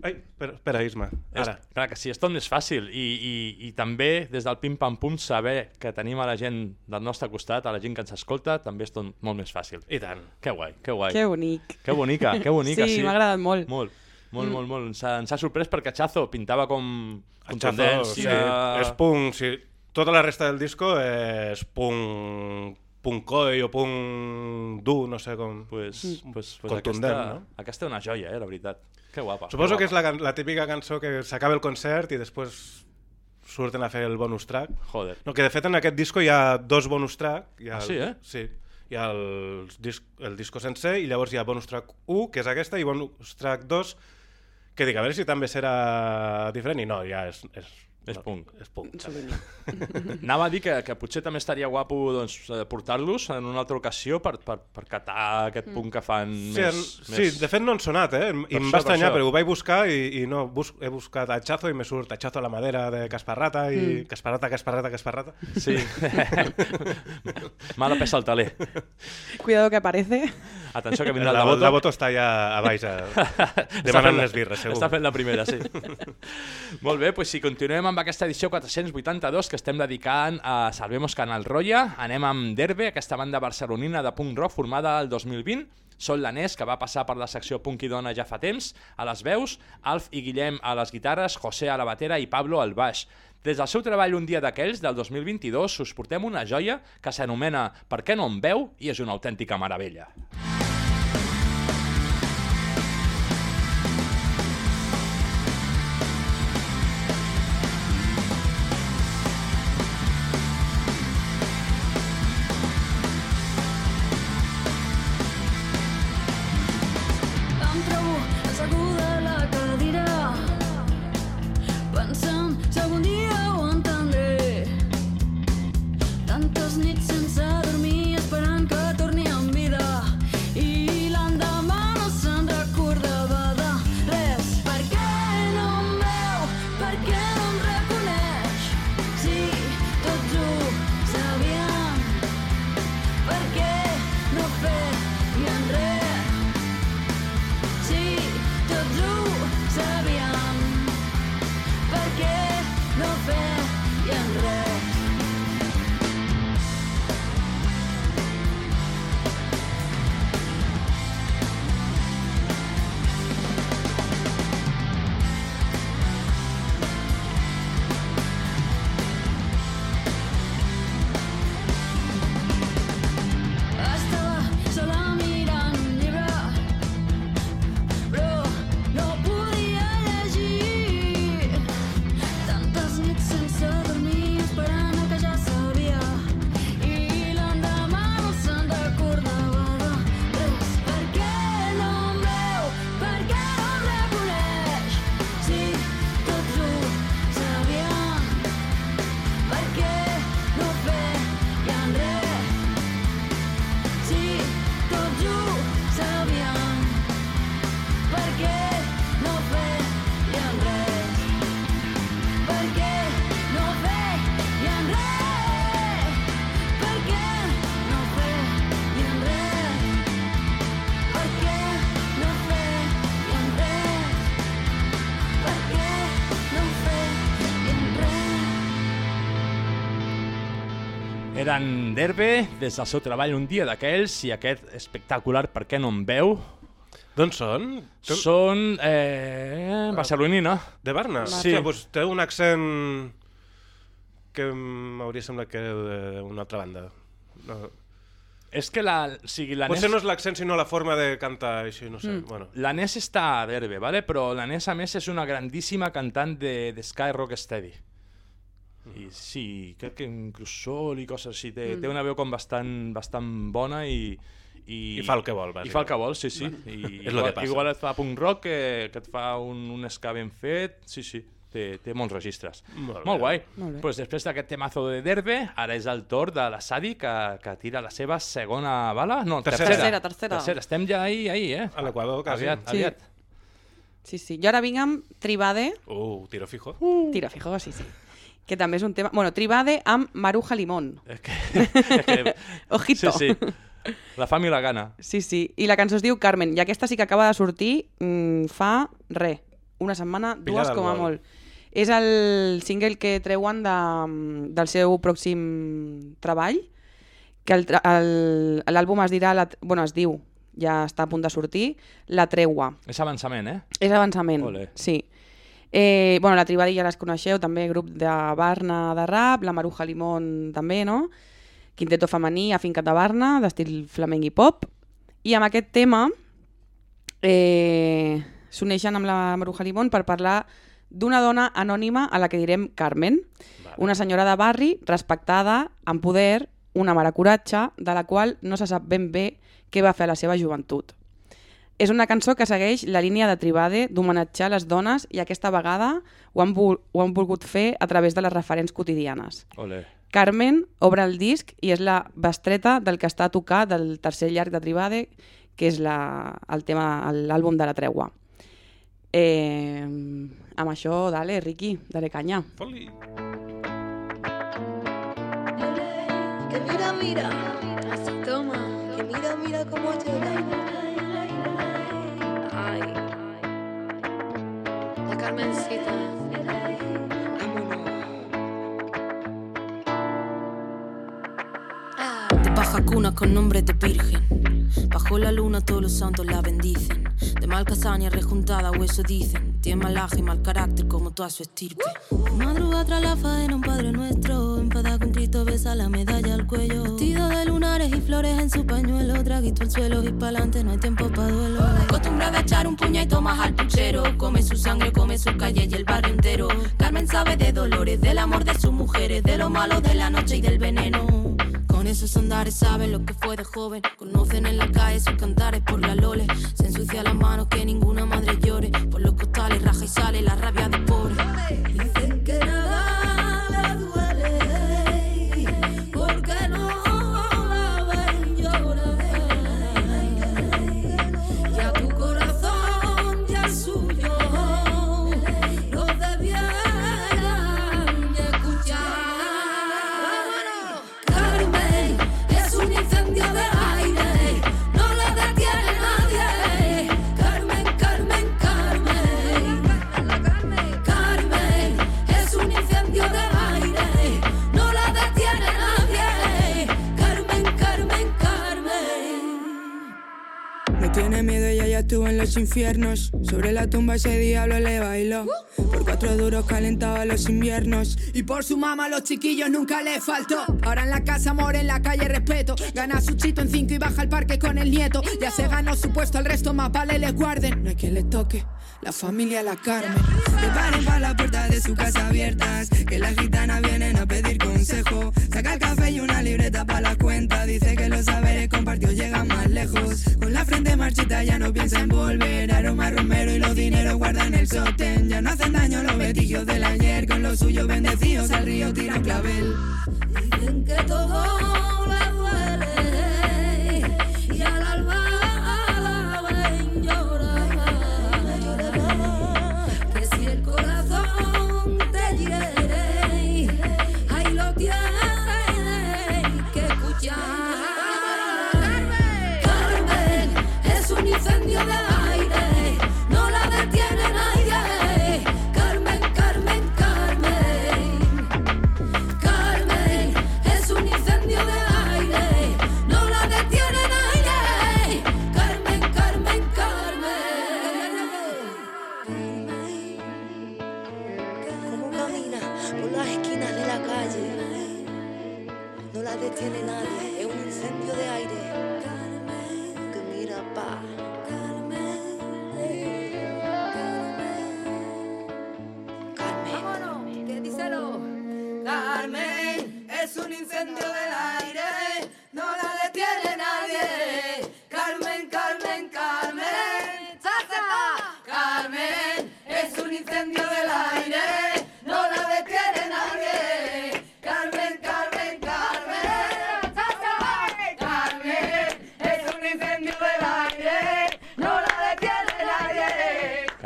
Ai, espera, espera Isma, És, ara. clar que sí, és tot més fàcil i, i, i també des del pim-pam-pum saber que tenim a la gent del nostre costat, a la gent que ens escolta, també és tot molt més fàcil. I tant. Que guai, que guai. Que bonic. Que bonica, que bonica, sí. Sí, m'ha agradat molt. Molt, molt, Mm. molt, molt. Ens ha, ens ha sorprès perquè Chazo pintava com Hachazo, sí, contundència... és punk, sí. Tota la resta del disco és punk, punk coi o punk dur, no sé com... Pues, pues, pues contundent, aquesta, no? aquesta és una joia, eh, la veritat. Que guapa. Suposo que és guapa. la, can- la típica cançó que s'acaba el concert i després surten a fer el bonus track. Joder. No, que de fet en aquest disco hi ha dos bonus track. Hi ha Ah, sí, el, eh? Sí. Hi ha el, disc, el disco sencer i llavors hi ha bonus track 1, que és aquesta, i bonus track 2, que dic, a veure si també serà diferent, i no, ja és... És, És punk. És punk. [laughs] Anava a dir que, que potser també estaria guapo doncs, eh, portar-los en una altra ocasió per, per, per catar aquest punt que fan Sí, més, en, més... sí, de fet no han sonat, eh? I Per em això, va per estranyar, això. perquè ho vaig buscar i, i no, bus, he buscat Hachazo i me surt Hachazo a la madera de Casparrata i Mm. Casparrata, Casparrata, Casparrata. Sí. Mala pesa al taler. Cuidado que aparece. Atenció que vindrà el La, Davoto. la Boto està allà a baix, a, [laughs] demanant les birres, segur. Està fent la primera, sí. [laughs] Molt bé, doncs si continuem amb aquesta edició 482 que estem dedicant a Salvemos Canal Roya, anem amb Derbe, aquesta banda barcelonina de punk rock formada el 2020, Sol Lanés, que va passar per la secció Punk i Dona ja fa temps, a les veus, Alf i Guillem a les guitarres, José a la batera i Pablo al baix. Des del seu treball Un dia d'aquells, del 2022, us portem una joia que s'anomena Per què no em veu? i és una autèntica meravella. Em Eren Derbe, des del seu treball un dia d'aquells, i aquest espectacular Per què no em veu? D'on són? Són... Eh, barcelonina. De Barna? Sí. Hòstia, doncs té un accent que m'hauria semblat que era d'una altra banda. No. És que la... O sigui, la Potser Nes- no és l'accent, sinó la forma de cantar, així, no sé. Mm. Bueno. L'Anès està a Derbe, ¿vale? però l'Anès a més és una grandíssima cantant de, de Sky Rock Steady. I sí, crec que inclús sol i coses així. Té, Mm. té una veu com bastant, bastant bona i, i... I fa el que vol, I fa el que vol, sí, sí. Bueno, I, [laughs] és lo que igual, passa. igual et fa punk rock, que, que et fa un, un ska ben fet, sí, sí. Té, té molts registres. Molt. Molt guai. Molt. Pues després d'aquest temazo de Derbe, ara és el torn de la Sadi, que, que tira la seva segona bala. No, Tercera. tercera. Tercera, tercera. tercera. Estem ja ahí, ahí, eh? A l'Equador, quasi. Aviat, Sí. aviat. Sí, sí. Jo ara vinc amb Tribade, Uh, tiro fijo. tira fijo, sí, sí. Que també és un tema... Bueno, Tribade amb Maruja Limón. que- [laughs] Ojito. Sí, sí. La fam i la gana. Sí, sí. I la cançó es diu Carmen, i aquesta sí que acaba de sortir mm, fa res, una setmana, dues com a molt. És el single que treuen de, del seu pròxim treball, que l'àlbum es dirà, la, bueno, es diu, ja està a punt de sortir, La Tregua. És avançament, eh? És avançament, Ole. sí. Eh, bueno, la Tribadi ja les coneixeu, també grup de Barna de rap, la Maruja Limón també, no? Quinteto femení, afincat de Barna, d'estil flamenc i pop. I amb aquest tema eh, s'uneixen amb la Maruja Limón per parlar d'una dona anònima a la que direm Carmen, una senyora de barri respectada, amb poder, una mare coratge, de la qual no se sap ben bé què va fer a la seva joventut. És una cançó que segueix la línia de Tribade d'homenatjar les dones i aquesta vegada ho han, ho han volgut fer a través de les referents quotidianes. Ole. Carmen obre el disc i és la bestreta del que està a tocar del tercer llarg de Tribade, que és la, el tema, l'àlbum de la tregua. Eh, amb això, dale, Ricky, dale canya. Foli. Que mira, mira, así toma. Que mira, mira cómo llora. Carmencita. De baja cuna con nombre de virgen. Bajo la luna todos los santos la bendicen. De mal casaña rejuntada o eso dicen. Tiene malaje y mal carácter como toda su estirpe. Madruga tras la faena un padre nuestro. Enfada con Cristo besa la medalla al cuello. Vestido de lunares y flores en su pañuelo. Traguito al suelo y pa'lante no hay tiempo pa' duelo. Acostumbrada a echar un puñado más al puchero. Come su sangre, come su calle y el barrio entero. Carmen sabe de dolores, del amor de sus mujeres, de lo malo de la noche y del veneno. Con esos andares saben lo que fue de joven. Conocen en la calle sus cantares por la lole. Se ensucia las manos que ninguna madre llore. Costales raja y sale la rabia de pobre. Estuvo en los infiernos. Sobre la tumba ese diablo le bailó. Cuatro duros calentaba los inviernos. Y por su mamá los chiquillos nunca le faltó. Ahora en la casa, amor, en la calle, respeto. Gana su chito en cinco y baja al parque con el nieto. Ya se ganó su puesto, el resto más vale le guarden. No hay quien le toque, la familia la Carmen. Preparen para la puerta de su casa abiertas. Que las gitanas vienen a pedir consejo. Saca el café y una libreta para la cuenta. Dice que los saberes compartidos llegan más lejos. Con la frente marchita ya no piensa en volver. Aroma romero y los dineros guardan el sostén. Ya no hacen daño los vestigios del ayer. Con los suyos bendecidos al río tiran clavel. Dicen que todo le duele y al alba ven llorar. Que si el corazón te hiere, ahí lo tienes que escuchar. Carmen es un incendio de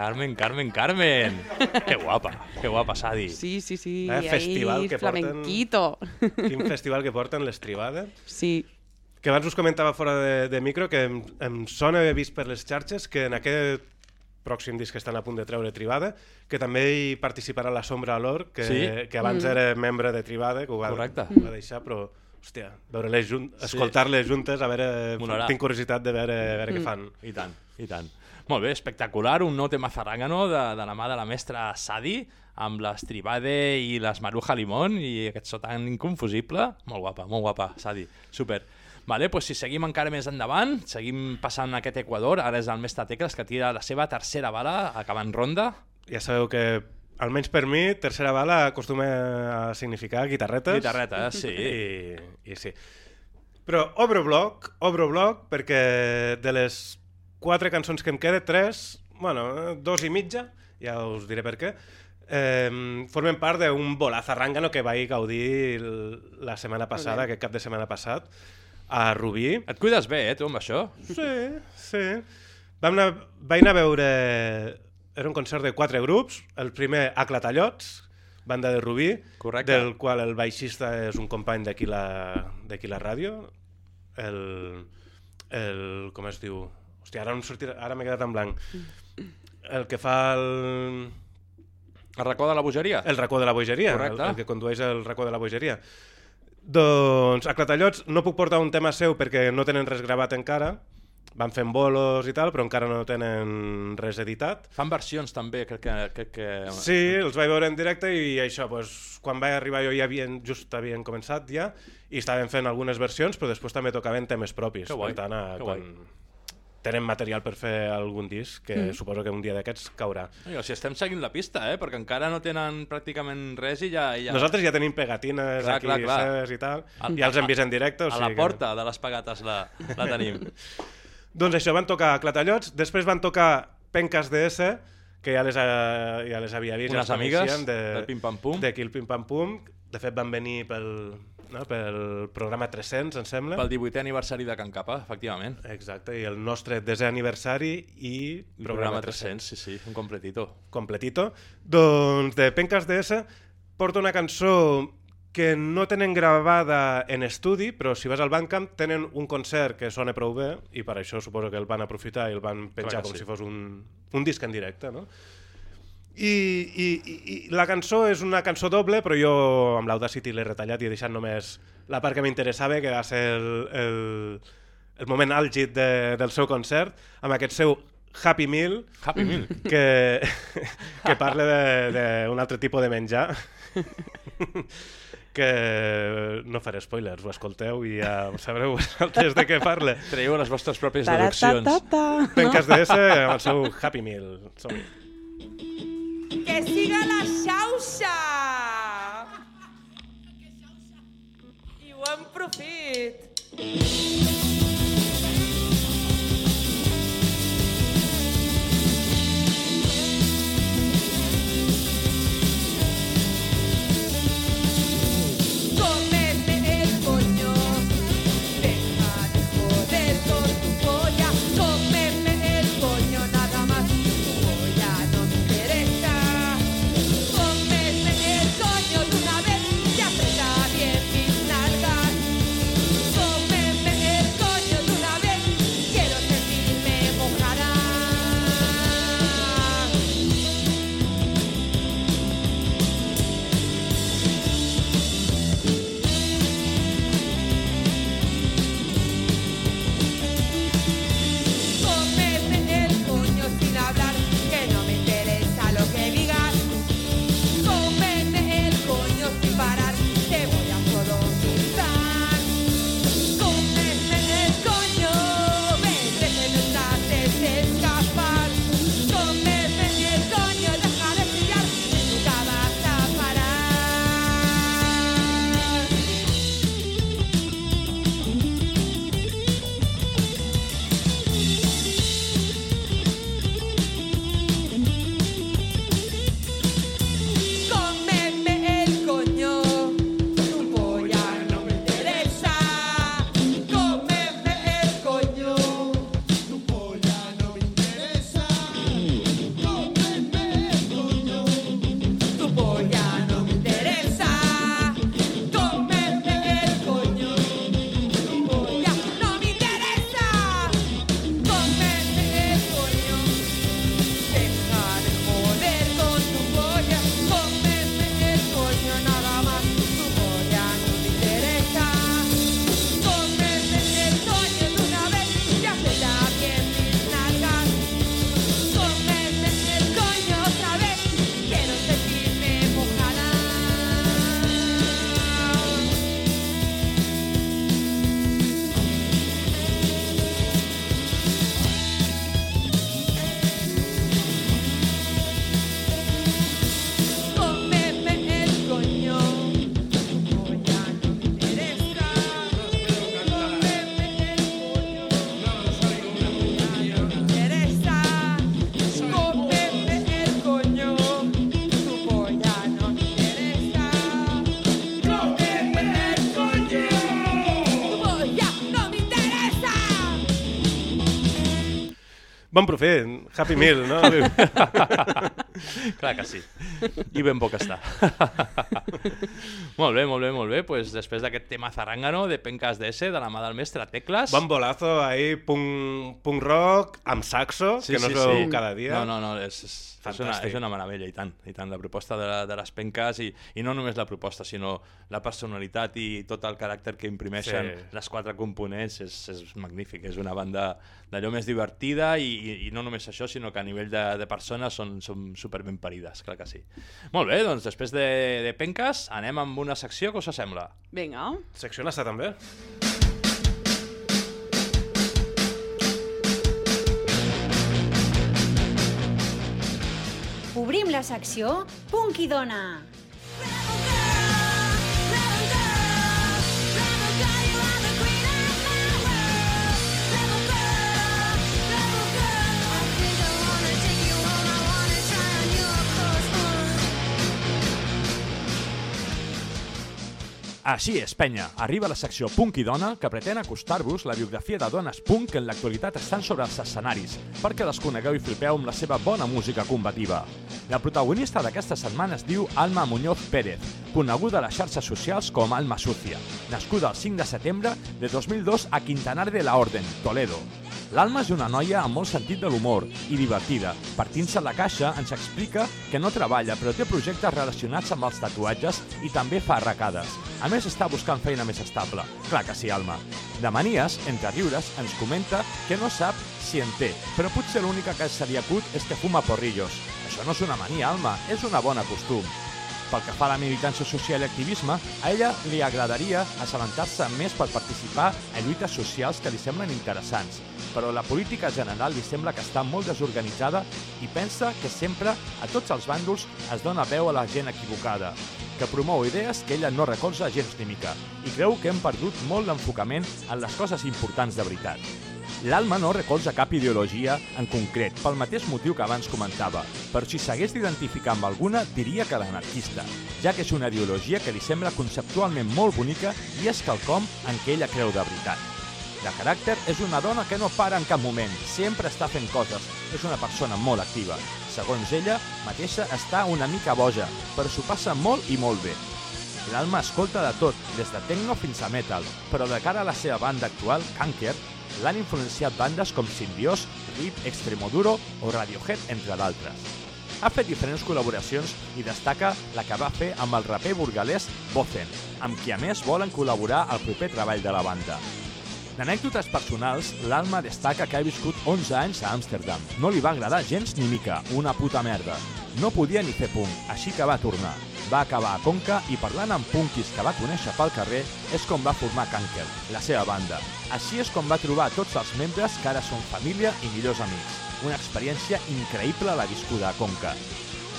Carmen, Carmen, Carmen. [laughs] Que guapa, que guapa, Sadi. Sí, sí, sí. Eh, ahí, festival que porten- flamenquito. Quin festival que porten les tribades. Sí. Que abans us comentava fora de, de micro que em, em sona haver vist per les xarxes que en aquest pròxim disc que estan a punt de treure Tribada, que també hi participarà la Sombra Alor, que, Sí? que abans Mm. era membre de Tribada, que ho va, Correcte. ho va deixar, però, hòstia, veure-les jun Sí. escoltar-les juntes, a veure, Molarà. tinc curiositat de veure, a veure què Mm. fan. I tant, i tant. Molt bé, espectacular, un no tema zarrangano de, de la mà de la mestra Sadi, amb l'Estribade i les Maruja Limón i aquest so tan inconfusible. Molt guapa, molt guapa, Sadi, super. Vale, pues si seguim encara més endavant, seguim passant aquest Equador, ara és el mestre Tecles que tira la seva tercera bala acabant ronda. Ja sabeu que, almenys per mi, tercera bala acostuma a significar guitarretes. Guitarretes, sí. [laughs] I, i sí. Però obro bloc, obro bloc, perquè de les quatre cançons que em queden, tres, bueno, dos i mitja, ja us diré per què, eh, formen part d'un bolaz arrangano que vaig gaudir la setmana passada, bé. aquest cap de setmana passat, a Rubí. Et cuides bé, eh, tu, amb això? Sí, sí. Vam anar, vaig anar a veure... Era un concert de quatre grups. El primer, a Clatallots, banda de Rubí, Correcte. del qual el baixista és un company d'aquí la, d'aquí la ràdio. El, el... com es diu? Hòstia, ara, no sortirà, ara m'he quedat en blanc. El que fa el... El racó de la bogeria? El racó de la bogeria, el, Correcte. el que condueix el racó de la bogeria. Doncs a Clatallots no puc portar un tema seu perquè no tenen res gravat encara, van fent bolos i tal, però encara no tenen res editat. Fan versions també, crec que... Crec que... Sí, els vaig veure en directe i això, doncs, quan vaig arribar jo ja havien, just havien començat ja i estaven fent algunes versions, però després també tocaven temes propis. Que guai, Per tant, a, que quan tenen material per fer algun disc, que Mm. suposo que un dia d'aquests caurà. Ai, si estem seguint la pista, eh? perquè encara no tenen pràcticament res i ja... i ja... Nosaltres ja tenim pegatines Clar, aquí clar, clar. seves i tal, Al- ja els hem a- vist en directe. O a sigui la que- porta de les pagates la, la tenim. [laughs] Doncs això, van tocar Clatallots, després van tocar Penques DS, que ja les, ha, ja les havia vist. Unes ja les amigues de, del Pim Pam Pum. D'aquí el Pim Pam Pum. De fet, van venir pel, no, pel programa 300, em sembla. Pel 18è aniversari de Can Capa, efectivament. Exacte, i el nostre desè aniversari i El programa 300, sí, sí, un completito. completito. Doncs de Penques DS porta una cançó que no tenen gravada en estudi, però si vas al Bandcamp tenen un concert que sona prou bé i per això suposo que el van aprofitar i el van penjar com sí. si fos un, un disc en directe, no? I, i, i, la cançó és una cançó doble, però jo amb l'Audacity l'he retallat i he deixat només la part que m'interessava, que va ser el, el, el moment àlgid de, del seu concert, amb aquest seu Happy Meal, Happy Meal. que, [laughs] que parla d'un altre tipus de menjar [laughs] que no faré spoilers, ho escolteu i ja sabreu vosaltres de què parla. Traieu les vostres pròpies deduccions. Penques DS amb el seu Happy Meal. som -hi. Que siga la xauxa! I buen profit! Bon profit, Happy Meal, no? [laughs] Clar que sí. I ben poc està. molt bé, molt bé, molt bé. Pues després d'aquest tema zarangano de Pencas DS, de la mà del mestre Tecles... Bon bolazo ahí, punk, punk rock, amb saxo, que no es veu cada dia. No, no, no, és, és, és, una, és una meravella, i tant, i tant. La proposta de, de les penques, i, i no només la proposta, sinó la personalitat i tot el caràcter que imprimeixen Sí. les quatre components és, és magnífic. És una banda d'allò més divertida i, i, i no només això, sinó que a nivell de, de persones són, són super ben parides, clar que sí. Molt bé, doncs després de, de penques anem amb una secció que us sembla. Vinga. Secció NASA també? Obrim la secció Punk i Dona. Així és, penya. Arriba la secció Punk i Dona, que pretén acostar-vos la biografia de dones punk que en l'actualitat estan sobre els escenaris, perquè les conegueu i flipeu amb la seva bona música combativa. La protagonista d'aquesta setmana es diu Alma Muñoz Pérez, coneguda a les xarxes socials com Alma Sucia, nascuda el 5 de setembre de 2002 a Quintanar de la Orden, Toledo. L'Alma és una noia amb molt sentit de l'humor i divertida. Partint-se la caixa, ens explica que no treballa, però té projectes relacionats amb els tatuatges i també fa arracades. A més, està buscant feina més estable. Clar que sí, Alma. De manies, entre riures, ens comenta que no sap si en té, però potser l'única que se li acut és que fuma porrillos. Això no és una mania, Alma, és una bona costum. Pel que fa a la militància social i activisme, a ella li agradaria assabentar-se més per participar en lluites socials que li semblen interessants, però la política general li sembla que està molt desorganitzada i pensa que sempre, a tots els bàndols, es dona veu a la gent equivocada, que promou idees que ella no recolza gens ni mica, i creu que hem perdut molt l'enfocament en les coses importants de veritat. L'Alma no recolza cap ideologia en concret, pel mateix motiu que abans comentava, però si s'hagués d'identificar amb alguna, diria que l'anarquista, ja que és una ideologia que li sembla conceptualment molt bonica i és quelcom en què ella creu de veritat. De caràcter, és una dona que no para en cap moment, sempre està fent coses, és una persona molt activa. Segons ella mateixa està una mica boja, però s'ho passa molt i molt bé. L'Alma escolta de tot, des de techno fins a metal, però de cara a la seva banda actual, Kanker, l'han influenciat bandes com Simbios, Rip, Extremoduro o Radiohead, entre d'altres. Ha fet diferents col·laboracions i destaca la que va fer amb el raper burgalès Bozen, amb qui a més volen col·laborar al proper treball de la banda. D'anècdotes personals, l'Alma destaca que ha viscut 11 anys a Amsterdam. No li va agradar gens ni mica, una puta merda. No podia ni fer punk, així que va tornar. Va acabar a Conca i parlant amb punkis que va conèixer pel carrer és com va formar Kanker, la seva banda. Així és com va trobar tots els membres que ara són família i millors amics. Una experiència increïble la viscuda a Conca.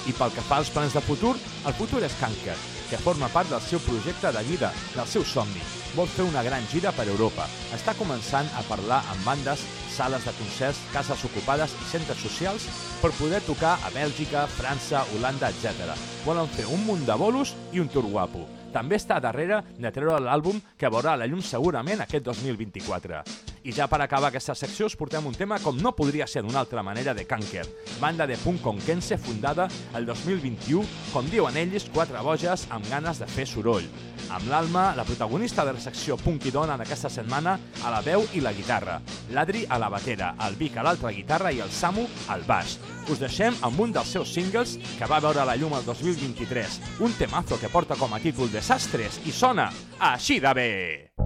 I pel que fa als plans de futur, el futur és Kanker, que forma part del seu projecte de vida, del seu somni. Vol fer una gran gira per Europa. Està començant a parlar amb bandes, sales de concerts, cases ocupades i centres socials per poder tocar a Bèlgica, França, Holanda, etc. Volen fer un munt de bolos i un tour guapo. També està darrere de treure l'àlbum que veurà la llum segurament aquest 2024. I ja per acabar aquesta secció us portem un tema com no podria ser d'una altra manera de Kanker, banda de punk conquense fundada el 2021, com diuen ells, quatre boges amb ganes de fer soroll. Amb l'Alma, la protagonista de la secció Punk i Dona d'aquesta setmana, a la veu i la guitarra, l'Adri a la batera, el Vic a l'altra guitarra i el Samu al baix. Us deixem amb un dels seus singles que va veure la llum el 2023, un temazo que porta com a títol Desastres i sona així de bé.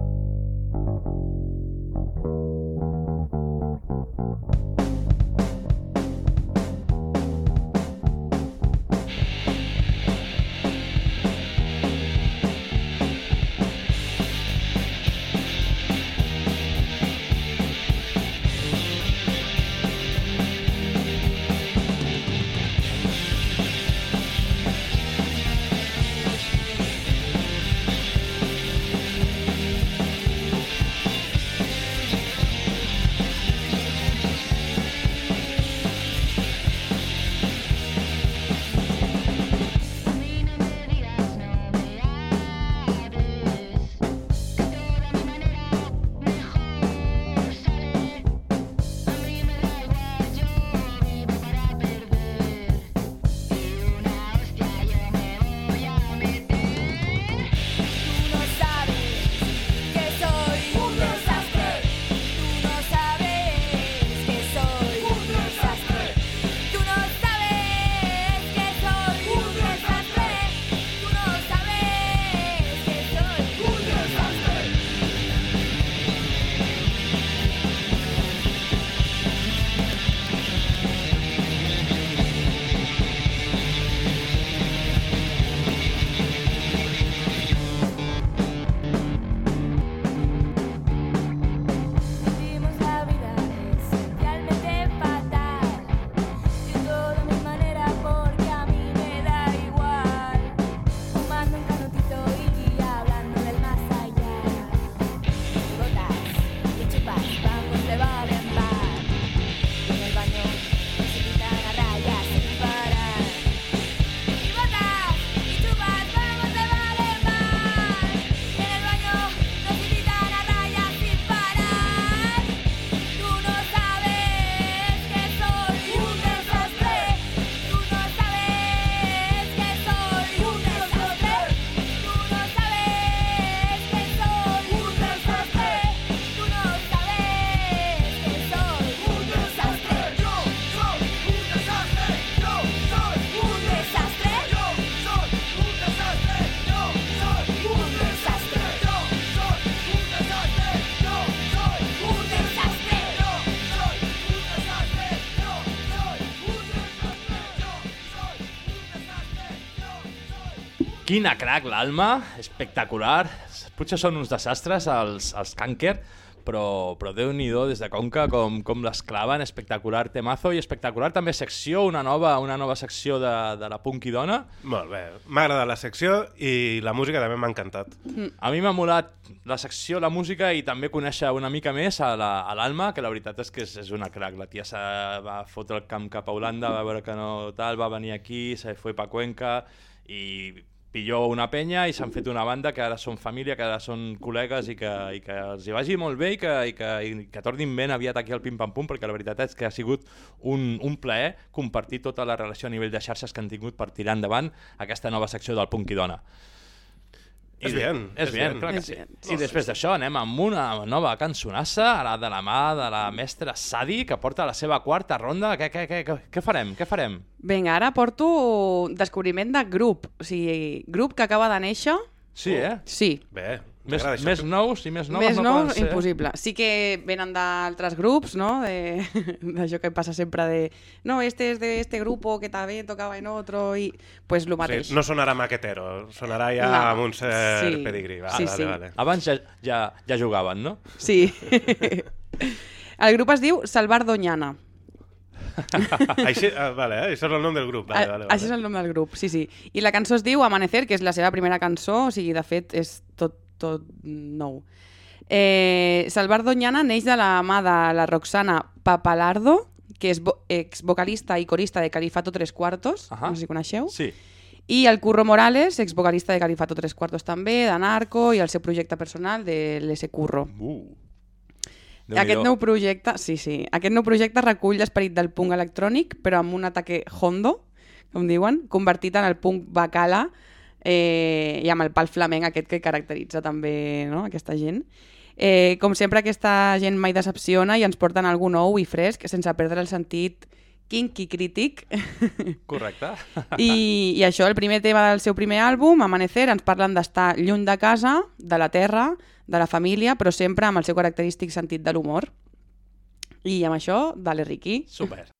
Quina crack, l'Alma, espectacular. Potser són uns desastres els, els cànquer, però, però Déu-n'hi-do des de Conca com, com les claven, espectacular temazo i espectacular també secció, una nova, una nova secció de, de la Punk i Dona. Molt bé, m'ha agradat la secció i la música també m'ha encantat. A mi m'ha molat la secció, la música i també conèixer una mica més a la- a l'Alma, que la veritat és que és, és una crack. La tia se va fotre el camp cap a Holanda, va veure que no tal, va venir aquí, se fue pa Cuenca i pilló una penya i s'han fet una banda que ara són família, que ara són col·legues i que, i que els hi vagi molt bé i que, i que, i que tornin ben aviat aquí al Pim Pam Pum perquè la veritat és que ha sigut un, un plaer compartir tota la relació a nivell de xarxes que han tingut per tirar endavant aquesta nova secció del Punk i Dona. És bien, És bien. clar que sí. I després d'això anem amb una nova cançonassa, ara de la mà de la mestra Sadi, que porta la seva quarta ronda. Què, què, què, què, què farem? Què farem? Vinga, ara porto descobriment de grup. O sigui, grup que acaba de néixer. Sí, eh? Sí. Bé, Més, això. més nous i més noves Més no nous, poden ser. impossible. Sí que venen d'altres grups, no? De- [laughs] D'això que passa sempre de... No, este es de este grupo que també tocava en otro i... Pues lo O mateix. sigui, no sonarà maquetero, sonarà ja No. amb un cert Sí. pedigrí. Vale, Sí, vale, sí. vale. Abans ja, ja, ja jugaven, no? Sí. [laughs] El grup es diu Salvar Doñana. [laughs] Així, ah, vale, eh? això és el nom del grup. Vale, A- vale, Això és el nom del grup, sí, sí. I la cançó es diu Amanecer, que és la seva primera cançó, o sigui, de fet, és tot, tot nou. Eh, Salvar Doñana neix de la mà de la Roxana Papalardo, que és vo- exvocalista i corista de Califato Tres Cuartos, Ahà. no sé si coneixeu. Sí. I el Curro Morales, exvocalista de Califato Tres Cuartos també, de Narco, i el seu projecte personal de l'S Curro. Uh. Aquest nou projecte, sí, sí, aquest nou projecte recull l'esperit del punk electrònic, però amb un ataque hondo, com diuen, convertit en el punk bacala eh, i amb el pal flamenc aquest que caracteritza també no, aquesta gent. Eh, com sempre, aquesta gent mai decepciona i ens porten algú nou i fresc, sense perdre el sentit kinky crític. Correcte. I, I això, el primer tema del seu primer àlbum, Amanecer, ens parlen d'estar lluny de casa, de la terra, de la família, però sempre amb el seu característic sentit de l'humor. I amb això, dale, Ricky. Super.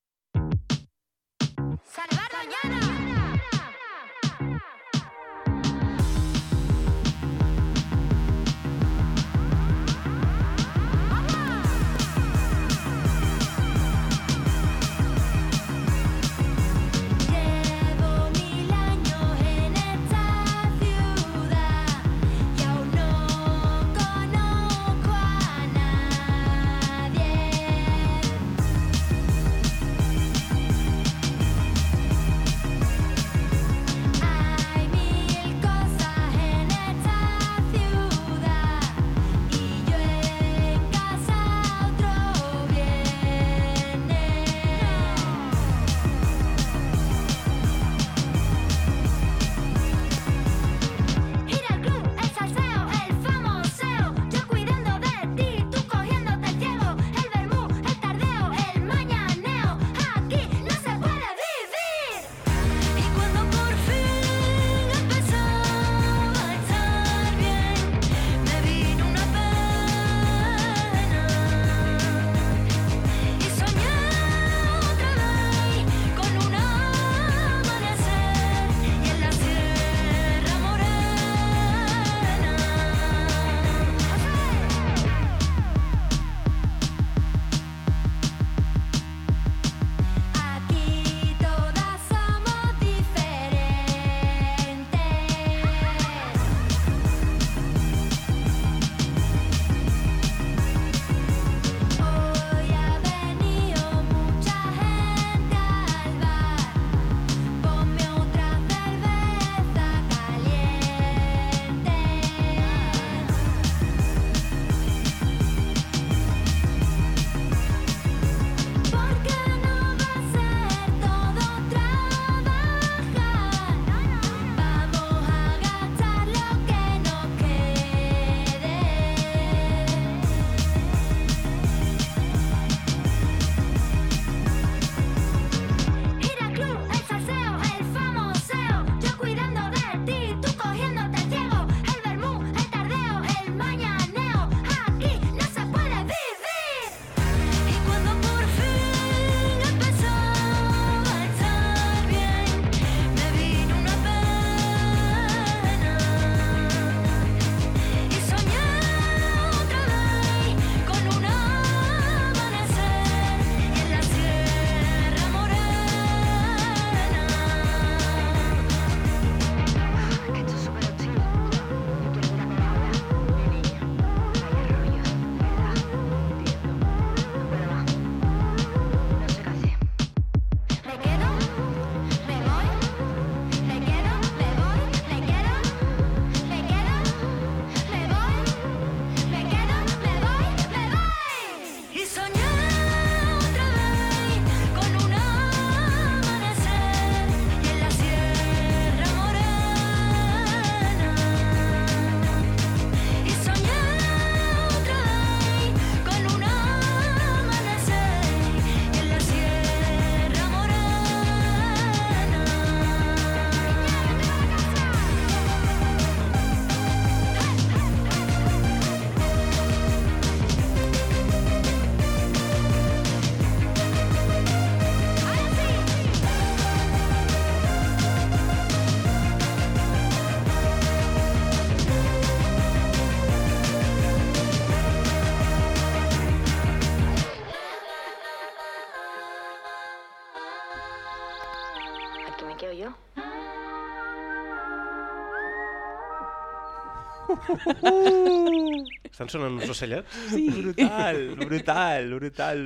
Estan sonant uns ocellets? Sí. Brutal, brutal, brutal.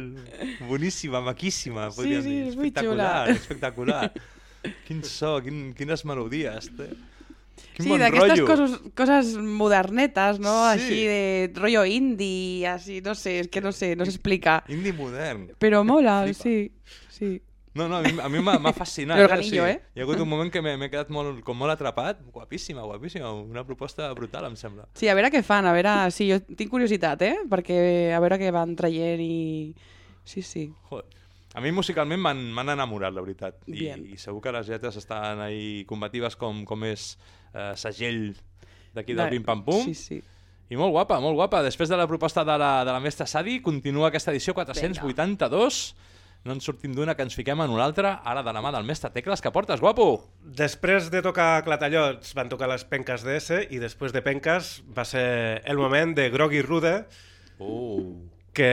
Boníssima, maquíssima, Sí, podríem sí, dir. Espectacular, espectacular. Quin so, quin, quines melodies, té. Quin Sí, bon d'aquestes coses, coses modernetes, no? Sí. Així de rollo indie, així, no sé, és que no sé, no s'explica. Indie modern. Però mola, sí, sí. No, no, a mi, m'ha fascinat. L'organillo, eh? Hi ha hagut un moment que m'he quedat molt, com molt atrapat. Guapíssima, guapíssima. Una proposta brutal, em sembla. Sí, a veure què fan, a veure... Sí, jo tinc curiositat, eh? Perquè a veure què van traient i... Sí, sí. Joder. A mi musicalment m'han enamorat, la veritat. I, Bien. I segur que les lletres estan ahí combatives com, com és eh, segell d'aquí De- del Pim Pam Pum. Sí, sí. I molt guapa, molt guapa. Després de la proposta de la, de la mestra Sadi, continua aquesta edició 482. No ens sortim d'una que ens fiquem en una altra, ara de la mà del mestre Tecles. Que portes, guapo? Després de tocar Clatallots van tocar les penques d'S i després de penques va ser el moment de Grogui Rude uh. que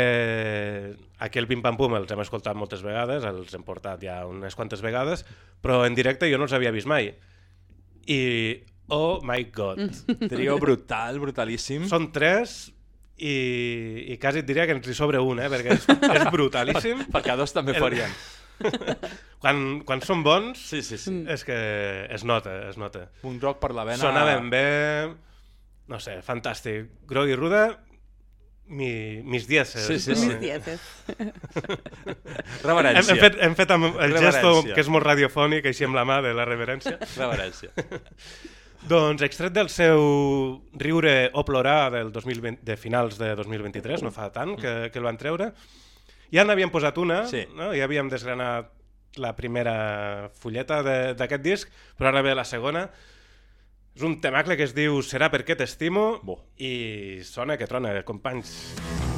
aquí el Pim Pam Pum els hem escoltat moltes vegades, els hem portat ja unes quantes vegades, però en directe jo no els havia vist mai. I, oh my god. [laughs] Trio brutal, brutalíssim. Són tres i, i quasi et diria que ens hi sobre un, eh? perquè és, [laughs] és brutalíssim. Per- perquè dos també farien. [laughs] quan, quan són bons, sí, sí, sí. és que es nota, es nota. Un rock per la vena... Sonaven bé, no sé, fantàstic. Grogui Ruda, mi, mis dieces. Sí, sí, no? sí. Mis dieces. [laughs] Reverència. Hem, hem, fet, hem fet amb el gesto Reverència. que és molt radiofònic, així amb la mà de la reverència. Reverència. Doncs extret del seu riure o plorar del 2020, de finals de 2023, no fa tant que, que el van treure, ja n'havíem posat una, Sí. no? ja havíem desgranat la primera fulleta d'aquest disc, però ara ve la segona. És un temacle que es diu Serà perquè t'estimo i sona que trona, companys. No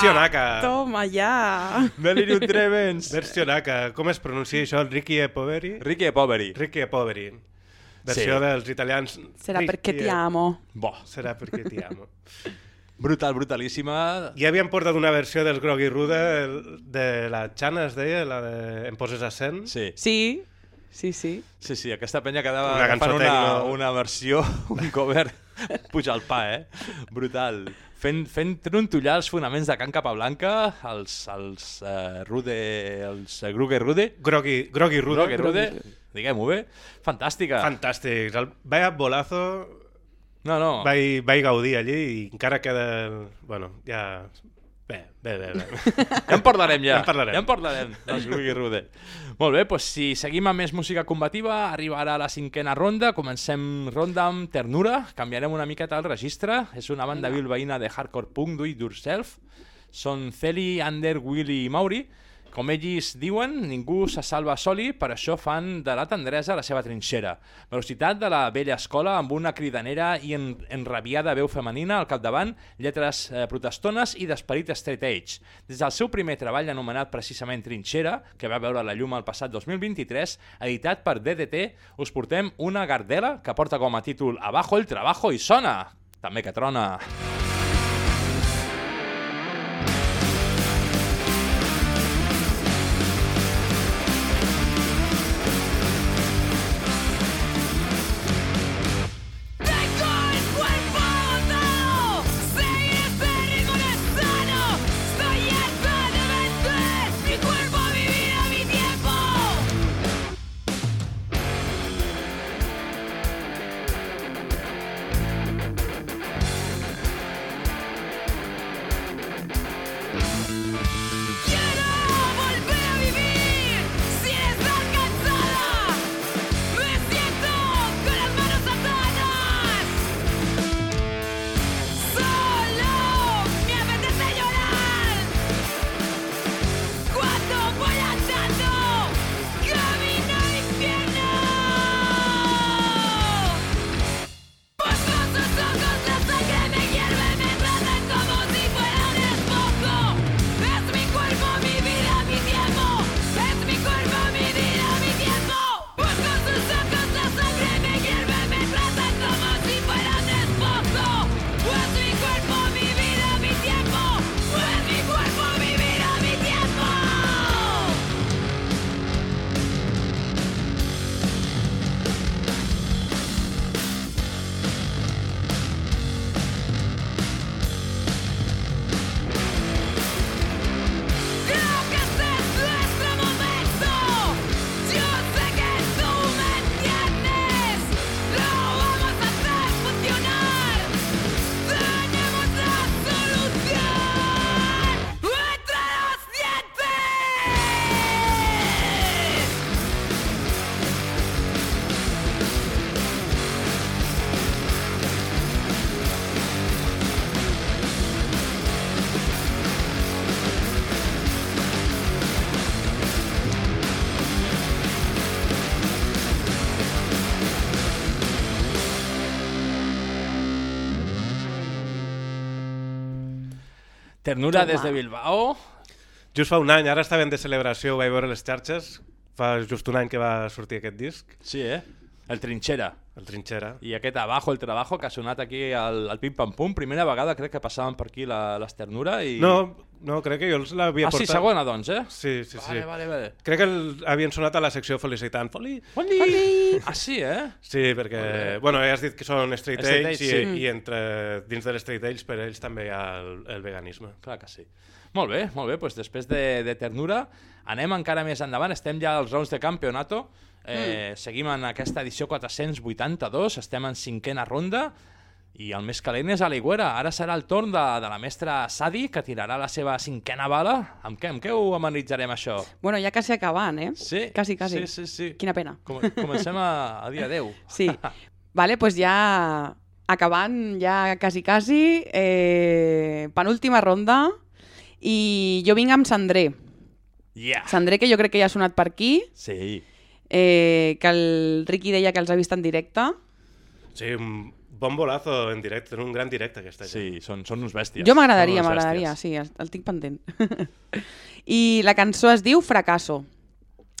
Versionaca. Toma, ja. Delirium Tremens. Versionaca. Com es pronuncia això? Ricky e Poveri? Ricky e Poveri. Ricky e Poveri. Versió Sí. dels italians. Serà Ricky perquè ti e- amo. Bo. Serà perquè ti amo. Brutal, brutalíssima. Ja havien portat una versió del Grogui Ruda, el- de la Xana, es deia, la de Em poses a 100. Sí. Sí, sí, sí. Sí, sí, aquesta penya quedava Una agafant una, una versió, un cover, puja al pa, eh? Brutal. Fent, fent trontollar els fonaments de Can Capablanca, els, els uh, Rude, els uh, Gruge Rude. Grogui, Grogui Ruda. Grogui Rude, diguem-ho bé. Fantàstica. Fantàstics. El, vaya bolazo. No, no. Vaig, vaig gaudir allí i encara queda... Bueno, ja... Bé, bé, bé. bé. [laughs] Ja en parlarem ja. Ja en parlarem. Ja en parlarem dels Rude. Molt bé, doncs si seguim amb més música combativa, arriba ara la cinquena ronda. Comencem ronda amb Ternura. Canviarem una miqueta el registre. És una banda bilbaïna de hardcore punk, do it yourself. Són Celi, Ander, Willy i Mauri. Com ells diuen, ningú se salva soli, per això fan de la tendresa la seva trinxera. Velocitat de la vella escola amb una cridanera i en, enrabiada veu femenina al capdavant, lletres eh, protestones i d'esperit straight edge. Des del seu primer treball anomenat precisament Trinxera, que va veure la llum el passat 2023, editat per DDT, us portem una gardela que porta com a títol Abajo el trabajo i sona! També que trona! Tengo Ternura Toma. des de Bilbao. Just fa un any, ara estaven de celebració, ho vaig veure les xarxes, fa just un any que va sortir aquest disc. Sí, eh? El Trinxera. Trinxera. I aquest Abajo el Trabajo que ha sonat aquí al, al Pim Pam Pum. Primera vegada crec que passaven per aquí la- l'Esternura i... No, no, crec que jo els l'havia Ah, sí, portat. segona, doncs, eh? Sí, sí, sí. Vale, vale, vale. Crec que el, havien sonat a la secció Felicitant. Foli! Foli! Ah, sí, eh? Sí, perquè... Bé. Bueno, ja has dit que són straight, Straight edge, edge, i, sí. i entre, dins de l'straight edge per ells també hi ha el, el veganisme. Clar que sí. Molt bé, molt bé. Doncs després de, de Ternura anem encara més endavant. Estem ja als rounds de campeonato. Eh, Seguim en aquesta edició 482. Estem en cinquena ronda. I el més calent és a l'Aigüera. Ara serà el torn de, de la mestra Sadi, que tirarà la seva cinquena bala. Amb què, amb què ho amenitzarem, això? Bueno, ja quasi acabant, eh? Sí, Quasi, quasi. sí, sí, sí. Quina pena. Com, comencem a, a dia 10. [laughs] Sí. Vale, pues ja acabant, ja quasi, quasi, eh, penúltima ronda, i jo vinc amb Sandré. Yeah. Sandré, que jo crec que ja ha sonat per aquí, Sí. eh, que el Ricky deia que els ha vist en directe. Sí, un Bon bolazo en directe, en un gran directe aquesta gent. Sí, són, són uns bèsties. Jo m'agradaria, m'agradaria, sí, el, el tinc pendent. [laughs] I la cançó es diu Fracasso.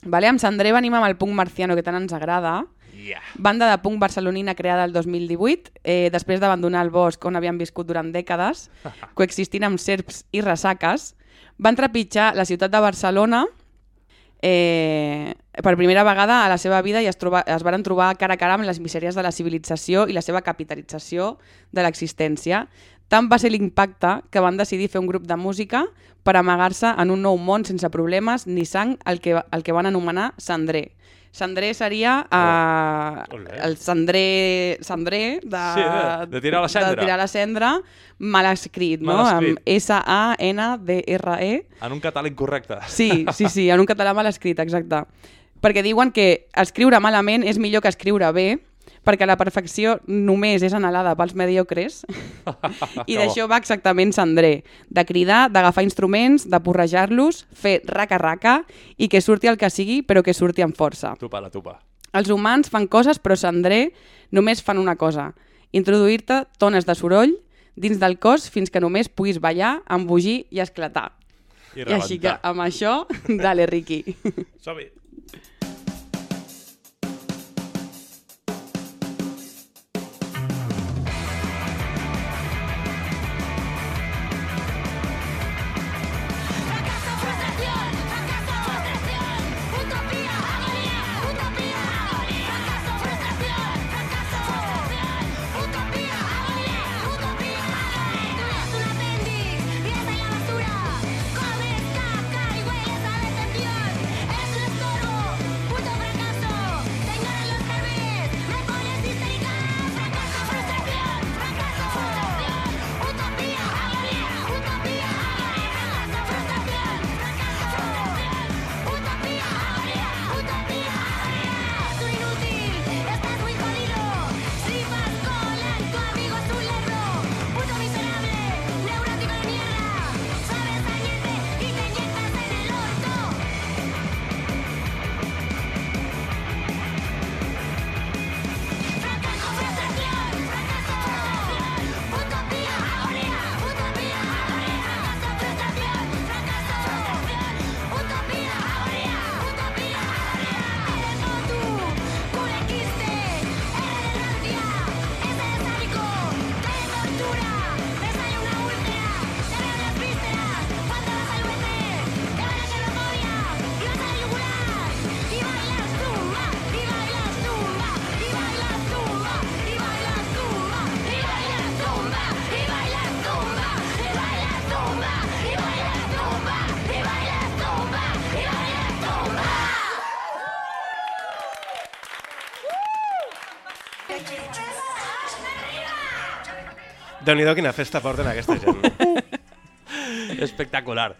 Vale? Amb Sandré venim amb el punk marciano que tant ens agrada. Yeah. Banda de punk barcelonina creada el 2018, eh, després d'abandonar el bosc on havien viscut durant dècades, [laughs] coexistint amb serps i ressaques, van trepitjar la ciutat de Barcelona eh, per primera vegada a la seva vida i es, troba, es varen trobar cara a cara amb les misèries de la civilització i la seva capitalització de l'existència. Tant va ser l'impacte que van decidir fer un grup de música per amagar-se en un nou món sense problemes ni sang, el que, el que van anomenar Sandré. Sandré seria uh, el Sandré, Sandré de, Sí, de- de tirar la cendra. de tirar la cendra mal escrit, no? Mal escrit. Amb S-A-N-D-R-E. En un català incorrecte. Sí, sí, sí, en un català mal escrit, exacte. Perquè diuen que escriure malament és millor que escriure bé, perquè la perfecció només és anhelada pels mediocres. [laughs] I d'això va exactament Sandré, de cridar, d'agafar instruments, de porrejar-los, fer raca-raca i que surti el que sigui, però que surti amb força. Tupa la tupa. Els humans fan coses, però Sandré només fan una cosa, introduir-te tones de soroll dins del cos fins que només puguis ballar, embogir i esclatar. I I així que amb això, [laughs] dale, Ricky. Som-hi. Déu-n'hi-do quina festa porten aquesta gent. [laughs] Espectacular.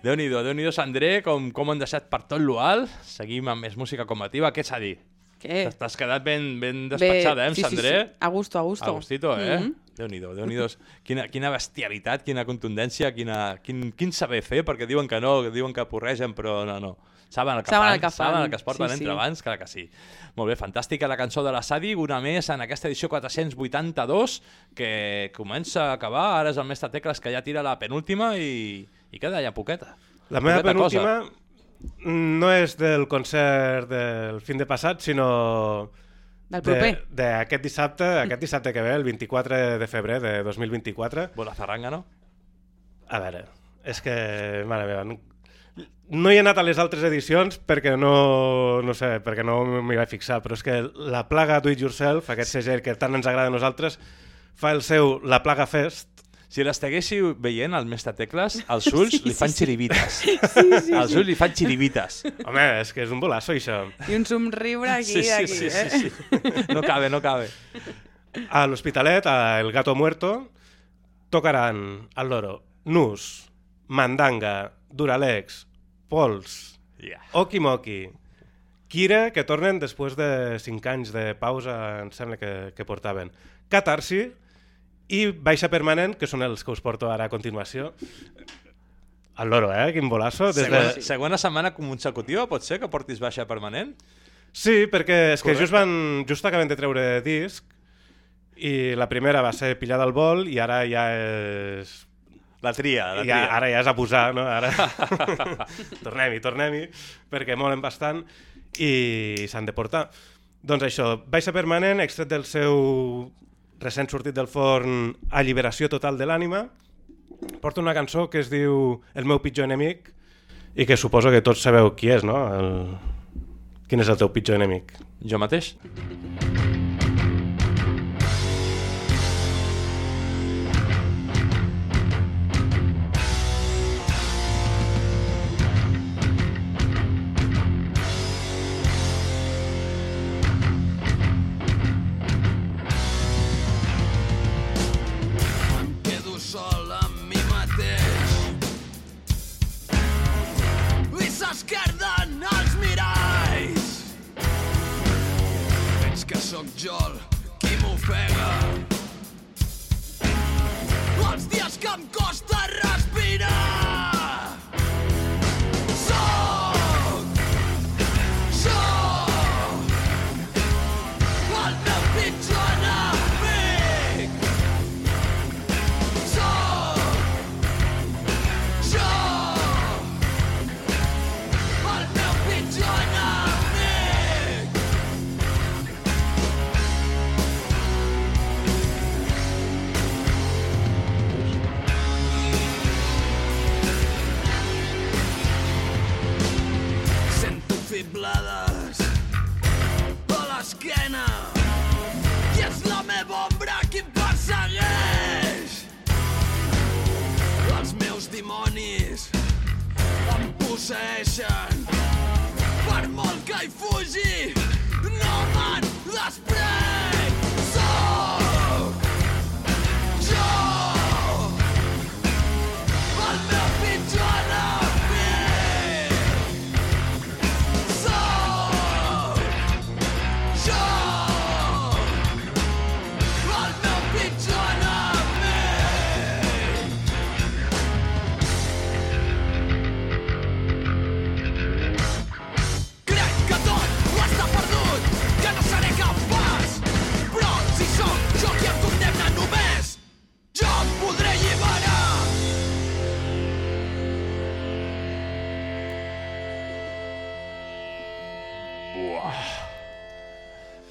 Déu-n'hi-do, déu nhi déu Sandré, com, com han deixat per tot l'ual. Seguim amb més música combativa. Què s'ha dit? Què? T'has quedat ben, ben despatxada, eh, amb sí, sí, Sandré? sí. A gusto, a gusto. Agustito, eh? Mhm. Déu-n'hi-do, déu nhi do quina, quina bestialitat, quina contundència, quina, quin, quin saber fer, perquè diuen que no, que diuen que porregen, però no, no. Saben el que Saben fan, el que fan, saben el que es porten sí, entre sí. abans, clar que sí. Molt bé, fantàstica la cançó de la Sadi, una més en aquesta edició 482, que comença a acabar, ara és el mestre Tecles que ja tira la penúltima i, i queda ja poqueta. La meva Poqueta cosa. penúltima no és del concert del fin de passat, sinó Del proper. de- d'aquest dissabte, aquest dissabte que ve, el 24 de febrer de 2024. Bona zarranga, no? A veure, és que, mare meva, no, hi he anat a les altres edicions perquè no, no sé, perquè no m'hi vaig fixar, però és que la plaga Do It Yourself, aquest segell que tant ens agrada a nosaltres, fa el seu La Plaga Fest, Si l'estiguéssiu veient, el mestre Tecles, els [laughs] ulls Sí, li fan sí, sí. xirivites. Sí, sí, els sí. ulls li fan xirivites. Home, és que és un bolazo, això. I un somriure aquí, Sí, sí, aquí, sí, eh? sí, sí. No cabe, no cabe. A l'Hospitalet, a El Gato Muerto, tocaran al loro Nus, Mandanga, Duralex, Pols, Yeah. Okimoki, Kira, que tornen després de 5 anys de pausa, em sembla que, que portaven, Catarsi i Baixa Permanent, que són els que us porto ara a continuació. Al loro, eh? Quin bolazo. Des Segona, de... segona setmana consecutiva, pot ser, que portis baixa permanent? Sí, perquè és que Correcte. just, van, just acaben de treure disc I la primera va ser pillada al vol i ara ja és... La tria, la ja, tria. Ara ja és abusar, no? Ara... [laughs] tornem-hi, tornem-hi, perquè molen bastant i s'han de portar. Doncs això, Baixa Permanent, extret del seu recent sortit del forn Alliberació Total de l'Ànima, porta una cançó que es diu El meu pitjor enemic i que suposo que tots sabeu qui és, no? El... Quin és el teu pitjor enemic? Jo mateix. Em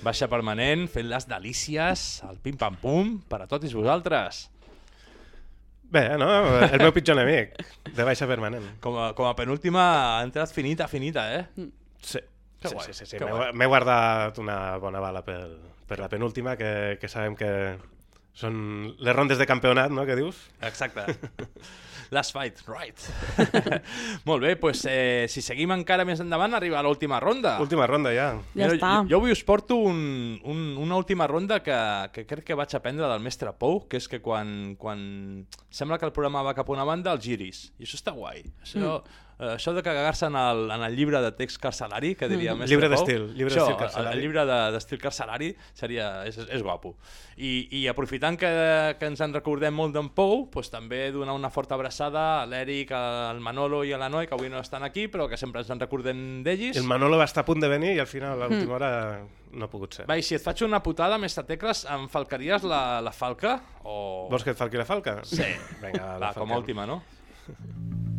Baixa permanent, fent les delícies, el pim-pam-pum, per a tots vosaltres. Bé, no? El meu pitjor enemic, de baixa permanent. Com a, com a penúltima ha entrat finita, finita, eh? Sí. Que sí, guai, sí, sí, sí. m'he guardat una bona bala per, per la penúltima, que, que sabem que són les rondes de campionat, no?, que dius? Exacte. [laughs] Last fight, right. [laughs] Molt bé, doncs eh, si seguim encara més endavant, arriba a l'última ronda. Última ronda, ja. Ja està. Jo, jo avui us porto un, un, una última ronda que, que crec que vaig aprendre del mestre Pou, que és que quan, quan sembla que el programa va cap a una banda, el giris. I això està guai. Això, mm. Eh, això de cagar-se en, el, en el llibre de text carcelari, que diria el Mm. mestre Llibre d'estil, llibre d'estil el- carcelari. El, llibre de- d'estil carcelari seria, és, és guapo. I, I aprofitant que, que ens en recordem molt d'en Pou, doncs també donar una forta abraçada a l'Eric, al Manolo i a la Noi, que avui no estan aquí, però que sempre ens en recordem d'ells. El Manolo va estar a punt de venir i al final, a l'última hora, no ha pogut ser. Va, i si et faig una putada, mestre Tecles, em falcaries la, la falca? O... Vols que et falqui la falca? Sí. Vinga, Va, la com falquem. a última, no? [laughs]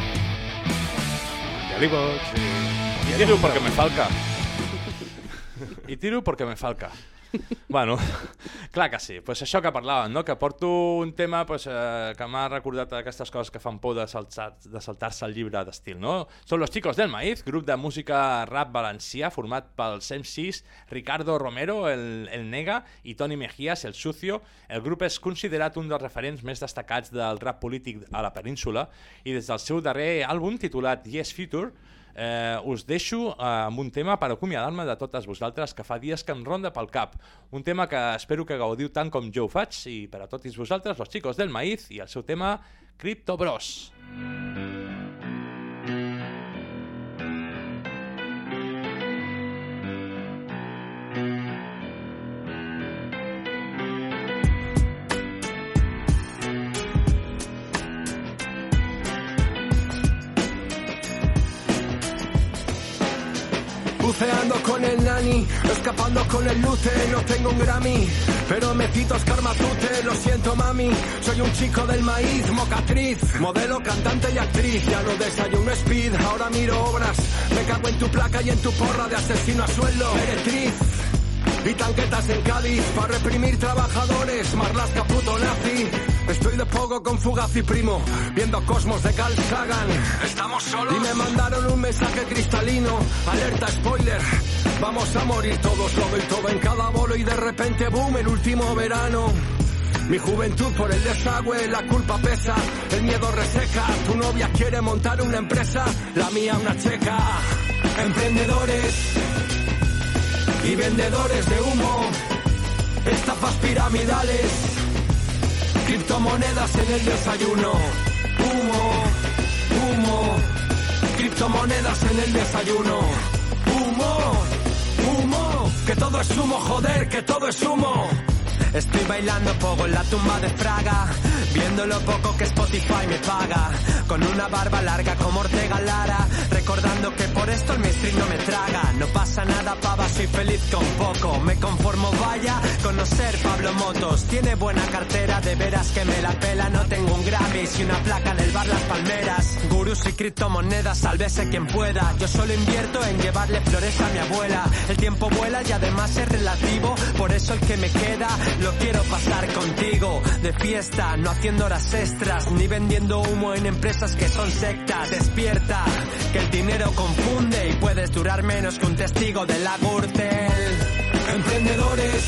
Ja li vots. I tiro perquè me falca. I tiro perquè me falca. Bueno, clar que sí. Pues això que parlàvem, no? que porto un tema pues, eh, que m'ha recordat aquestes coses que fan por de saltar-se de saltar el llibre d'estil. No? Són Los Chicos del Maíz, grup de música rap valencià format pels MCs Ricardo Romero, el, el Nega, i Toni Mejías, el Sucio. El grup és considerat un dels referents més destacats del rap polític a la península i des del seu darrer àlbum titulat Yes Future Eh, us deixo eh, amb un tema per acomiadar-me de totes vosaltres que fa dies que em ronda pel cap. Un tema que espero que gaudiu tant com jo ho faig i per a tots vosaltres, los chicos del maíz i el seu tema Crypto Bros. Buceando con el nani, escapando con el luce, no tengo un Grammy, pero me cito Oscar Matute, lo siento mami, soy un chico del maíz, mocatriz, modelo, cantante y actriz, ya no desayuno speed, ahora miro obras, me cago en tu placa y en tu porra de asesino a sueldo, meretriz. Y tanquetas en Cádiz para reprimir trabajadores, Marlasca puto nazi. Estoy de poco con Fugazi primo, viendo Cosmos de Carl Sagan. Estamos solos. Y me mandaron un mensaje cristalino, alerta spoiler. Vamos a morir todos, lo doy todo en cada bolo y de repente boom, el último verano. Mi juventud por el desagüe, la culpa pesa, el miedo reseca. Tu novia quiere montar una empresa, la mía una checa. Emprendedores y vendedores de humo, estafas piramidales, criptomonedas en el desayuno, humo, humo, criptomonedas en el desayuno, humo, humo, que todo es humo, joder, que todo es humo. Estoy bailando poco en la tumba de Fraga, viendo lo poco que Spotify me paga, con una barba larga como Ortega Lara, recordando que por esto el mainstream no me traga. No pasa nada, pava, soy feliz con poco, me conformo, vaya, conocer Pablo Motos, tiene buena cartera, de veras que me la pela, no tengo un Grammy, y una placa en el bar Las Palmeras. Gurús y criptomonedas, sálvese quien pueda, yo solo invierto en llevarle flores a mi abuela. El tiempo vuela y además es relativo, por eso el que me queda lo quiero pasar contigo. De fiesta, no haciendo horas extras, ni vendiendo humo en empresas que son sectas. Despierta, que el dinero confunde y puedes durar menos que un testigo de la Gürtel. Emprendedores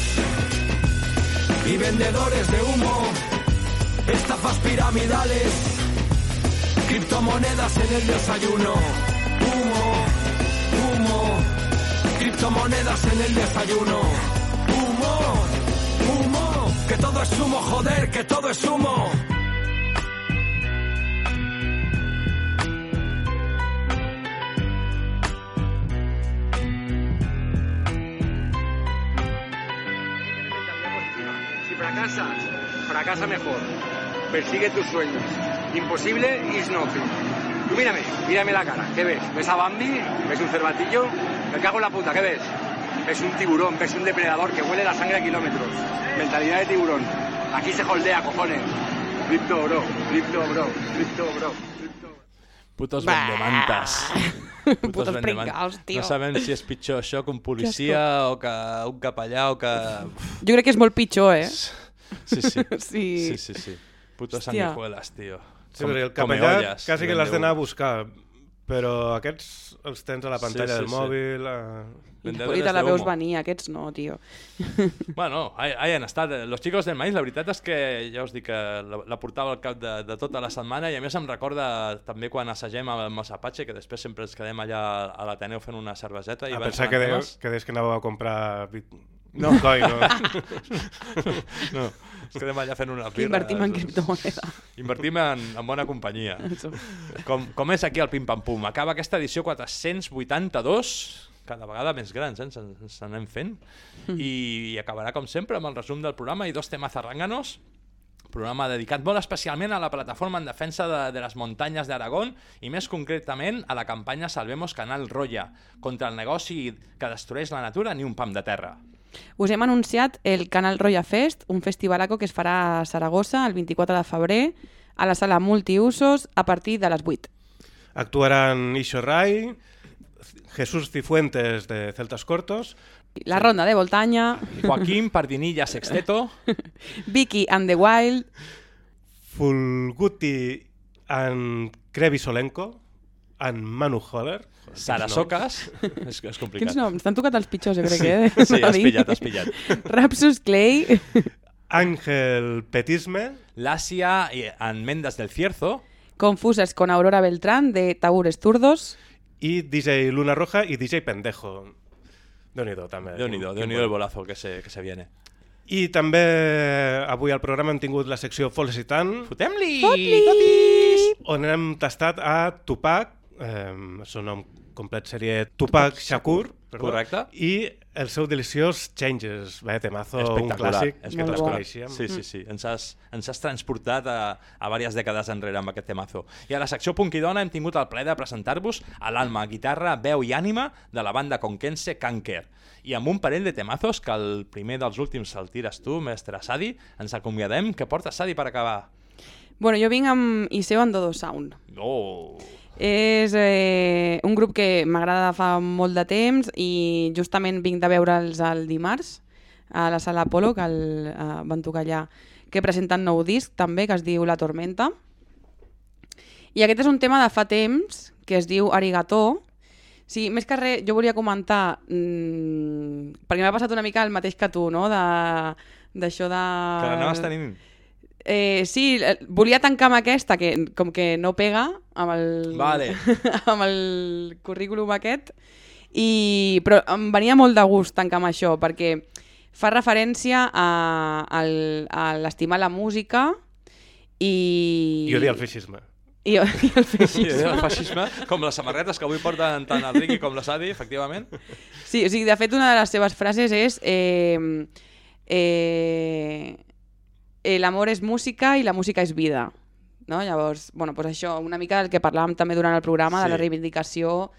y vendedores de humo, estafas piramidales, criptomonedas en el desayuno. Humo, humo, criptomonedas en el desayuno. Humo, que todo es humo, joder, que todo es humo. Si fracasas, fracasa mejor. Persigue tus sueños. Imposible is nothing. Tú mírame, mírame la cara. ¿Qué ves? ¿Ves a Bambi? ¿Ves un cervatillo? Me cago en la puta, ¿qué ves? Ves un tiburón, ves un depredador que huele la sangre a kilómetros. Mentalidad de tiburón. Aquí se holdea, cojones. Crypto bro, crypto bro, crypto bro. Putos Bah. vendemantes. [laughs] Putos vendemantes. pringaos, tio. No sabem si és pitjor això que un policia o que un capellà o que... Jo crec que és molt pitjor, eh? Sí, sí. [laughs] Sí. Sí, sí, sí. Putos Hòstia. sanguijueles, tio. Sí, perquè el capellà olles, quasi que l'has d'anar a buscar, però aquests els tens a la pantalla Sí, sí, del sí. mòbil... A... Vendedores I te la veus humo. venir, aquests no, tio. [laughs] Bueno, ahí, ahí han estat. Los chicos del maíz, la veritat és que ja us dic que la, la portava al cap de, de tota la setmana i a més em recorda també quan assagem amb els Apache, que després sempre ens quedem allà a l'Ateneu fent una cerveseta i A pensar que deies, temes. que deies que anàveu a comprar. No. Bitcoin, no? [laughs] no, ens quedem allà fent una Que birra. invertim en criptomoneda. [laughs] Invertim en, en bona companyia. Com, com és aquí el Pim Pam Pum. Acaba aquesta edició 482, cada vegada més grans, eh? ens, ens anem fent, i, i acabarà com sempre amb el resum del programa i dos temes arranganos, programa dedicat molt especialment a la plataforma en defensa de, de les muntanyes d'Aragón i més concretament a la campanya Salvemos Canal Roya contra el negoci que destrueix la natura ni un pam de terra. Us hem anunciat el Canal Roya Fest, un festivalaco que es farà a Saragossa el 24 de febrer a la sala multiusos a partir de les 8. Actuaran Isho Rai, Jesús Cifuentes de Celtas Cortos, La Ronda de Voltaña, Joaquín Pardinilla Sexteto, [laughs] Vicky and the Wild, Fulguti and Krevi Solenko, and Manu Holler. Sara Socas, [laughs] és, és complicat. Quins noms? T'han tocat els pitjors, jo crec, Sí, eh? sí, has [laughs] pillat, has pillat. Rapsus Clay, Ángel Petisme, L'Àsia i en Mendes del Cierzo, Confusas con Aurora Beltrán de Tabures Turdos, i DJ Luna Roja i DJ Pendejo. Déu-n'hi-do, també. Déu-n'hi-do, Quin- quin déu-n'hi-do el bolazo que se, que se viene. I també avui al programa hem tingut la secció Folicitant. Fotem-li! On hem tastat a Tupac, eh, el seu nom complet seria Tupac Shakur, perdó, Correcte. i el seu deliciós Changes, vaya temazo, un Espectacular, clàssic que espectacular. tots coneixíem. Sí, sí, sí. Ens has, ens has transportat a, a diverses dècades enrere amb aquest temazo. I a la secció Punk i Dona hem tingut el plaer de presentar-vos a l'alma, guitarra, veu i ànima de la banda conquense Kanker. I amb un parell de temazos que el primer dels últims el tires tu, mestre Sadi, ens acomiadem. Què porta Sadi per acabar? Bueno, jo vinc amb Iseo Andodo Sound. Oh! És eh, un grup que m'agrada de fa molt de temps i justament vinc de veure'ls el dimarts a la sala Apolo, que el, eh, van tocar allà, que presenten nou disc també, que es diu La Tormenta. I aquest és un tema de fa temps, que es diu Arigato. Sí, més que res, jo volia comentar, mmm, perquè m'ha passat una mica el mateix que tu, no?, de d'això de... Que l'anaves tenint... Eh, sí, eh, volia tancar amb aquesta, que com que no pega amb el, [laughs] Vale. amb el currículum aquest, i, però em venia molt de gust tancar amb això, perquè fa referència a, al, a l'estimar la música i... I odiar el feixisme. I, [laughs] i el feixisme. I el feixisme, com les samarretes que avui porten tant el Riqui com la Sadi, efectivament. Sí, o sigui, de fet, una de les seves frases és eh, eh, el amor és música i la música és vida. No? Llavors, bueno, pues això, una mica del que parlàvem també durant el programa, Sí. de la reivindicació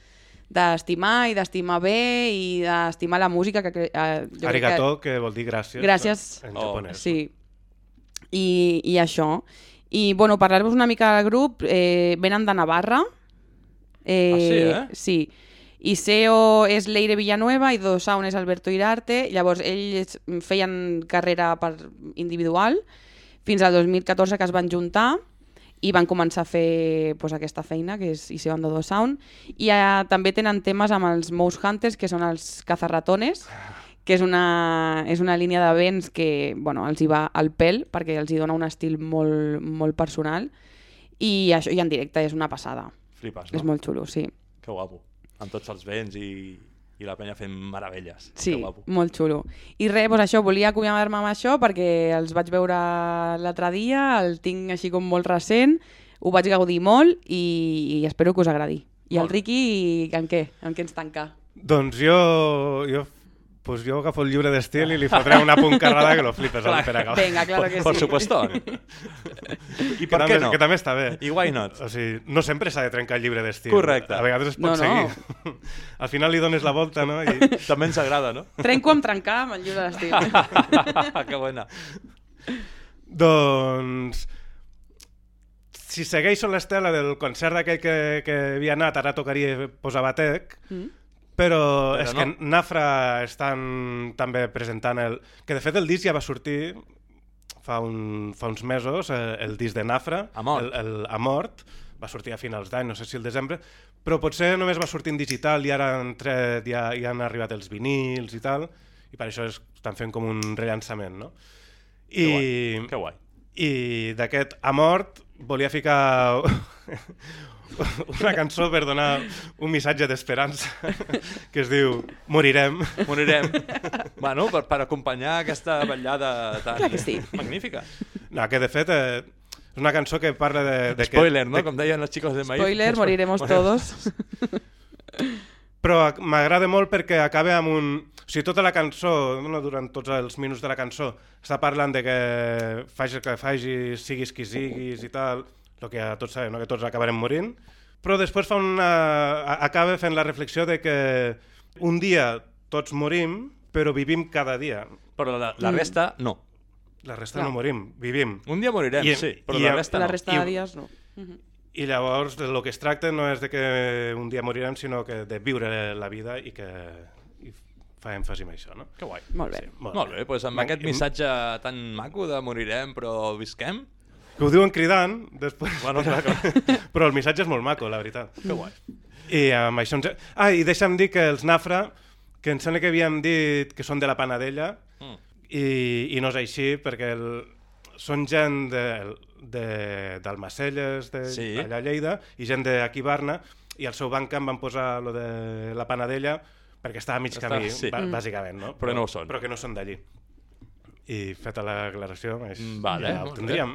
d'estimar i d'estimar bé i d'estimar la música. Que, eh, jo Arigato, que vol dir gràcies, Gràcies. en japonès. Sí. I, I això. I, bueno, parlar-vos una mica del grup, eh, venen de Navarra. Eh, Ah, sí, eh? Sí. I SEO és Leire Villanueva i Do Sound és Alberto Irarte. Llavors, ells feien carrera per individual fins al 2014 que es van juntar i van començar a fer pues, aquesta feina, que és ISEO Ando Do Sound. I eh, també tenen temes amb els Mouse Hunters, que són els cazarratones, que és una, és una línia de vents que bueno, els hi va al pèl, perquè els hi dona un estil molt, molt personal. I això i en directe és una passada. Flipes, no? És molt xulo, sí. Que guapo. Amb tots els vents i, i la penya fent meravelles. Sí, molt xulo. I res, doncs això, volia acomiadar-me amb això perquè els vaig veure l'altre dia, el tinc així com molt recent, ho vaig gaudir molt i, i espero que us agradi. I el Riqui, en què? En què ens tanca? Doncs jo, jo, pues jo agafo el llibre d'estil i li fotré una puncarrada que lo flipes al Pere Gal. Venga, claro que Por sí. supuesto. [laughs] I per què no? Que també està bé. I why not? O sigui, no sempre s'ha de trencar el llibre d'estil. Correcte. A vegades es pot No, no. seguir. [laughs] Al final li dones la volta, no? I... [laughs] També ens agrada, no? Trenco amb trencar amb el llibre d'estil. que bona. Doncs... Si segueixo l'estela del concert d'aquell que, que havia anat, ara tocaria posar batec, Mm. Però, Però és no. que Nafra estan també presentant el... Que de fet el disc ja va sortir fa, un, fa uns mesos, eh, el disc de Nafra, Amort. El, el Amort, va sortir a finals d'any, no sé si el desembre, però potser només va sortir en digital i ara han tret, ja, ja han arribat els vinils i tal, i per això es, estan fent com un rellançament, no? I, Que guai, que guai. I d'aquest Amort volia ficar [laughs] una cançó per donar un missatge d'esperança [laughs] que es diu Morirem. Morirem. [laughs] bueno, per, per acompanyar aquesta ballada tan Clar que sí. magnífica. No, que de fet eh, és una cançó que parla de... de Spoiler, que, no? De, Com deien els xicos de Maíz. Spoiler, moriremos todos. Però m'agrada molt perquè acaba amb un... O sigui, tota la cançó, no, durant tots els minuts de la cançó, està parlant de que facis el que facis, siguis qui siguis i tal, el que ja tots sabem, no? que tots acabarem morint, però després fa una... acaba fent la reflexió de que un dia tots morim, però vivim cada dia. Però la, la Mm. resta, no. La resta Clar. no morim, vivim. Un dia morirem, sí, però la resta La no. resta I- de dies no. Mhm. I llavors del que es tracta no és de que un dia morirem, sinó que de viure la vida i que i fa èmfasi en això, no? Que guai. Molt bé. Sí, Molt bé, doncs amb Man- aquest missatge tan maco de morirem però visquem, que ho diuen cridant, després... Bueno, clar, clar. [laughs] però el missatge és molt maco, la veritat. Que guai. I amb això ens... Ah, i deixa'm dir que els Nafra, que em sembla que havíem dit que són de la Panadella, mm. i, i no és així, perquè el... són gent de, de, d'Almacelles, de, sí. allà a Lleida, i gent d'aquí Barna, i al seu bancamp van posar lo de la Panadella perquè estava a mig Està, camí, sí. Mm. bàsicament, no? Però, però no ho són. Però que no són d'allí i feta la declaració és... Mm, vale, ja ho tindríem.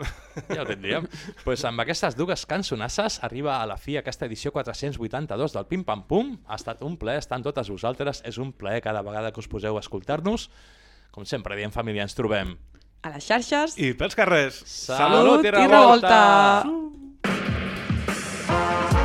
Ja ho tindríem. pues amb aquestes dues cançonasses arriba a la fi aquesta edició 482 del Pim Pam Pum. Ha estat un plaer estar amb totes vosaltres. És un plaer cada vegada que us poseu a escoltar-nos. Com sempre diem, família, ens trobem a les xarxes i pels carrers. Salut, Salut i revolta! I revolta. Uh.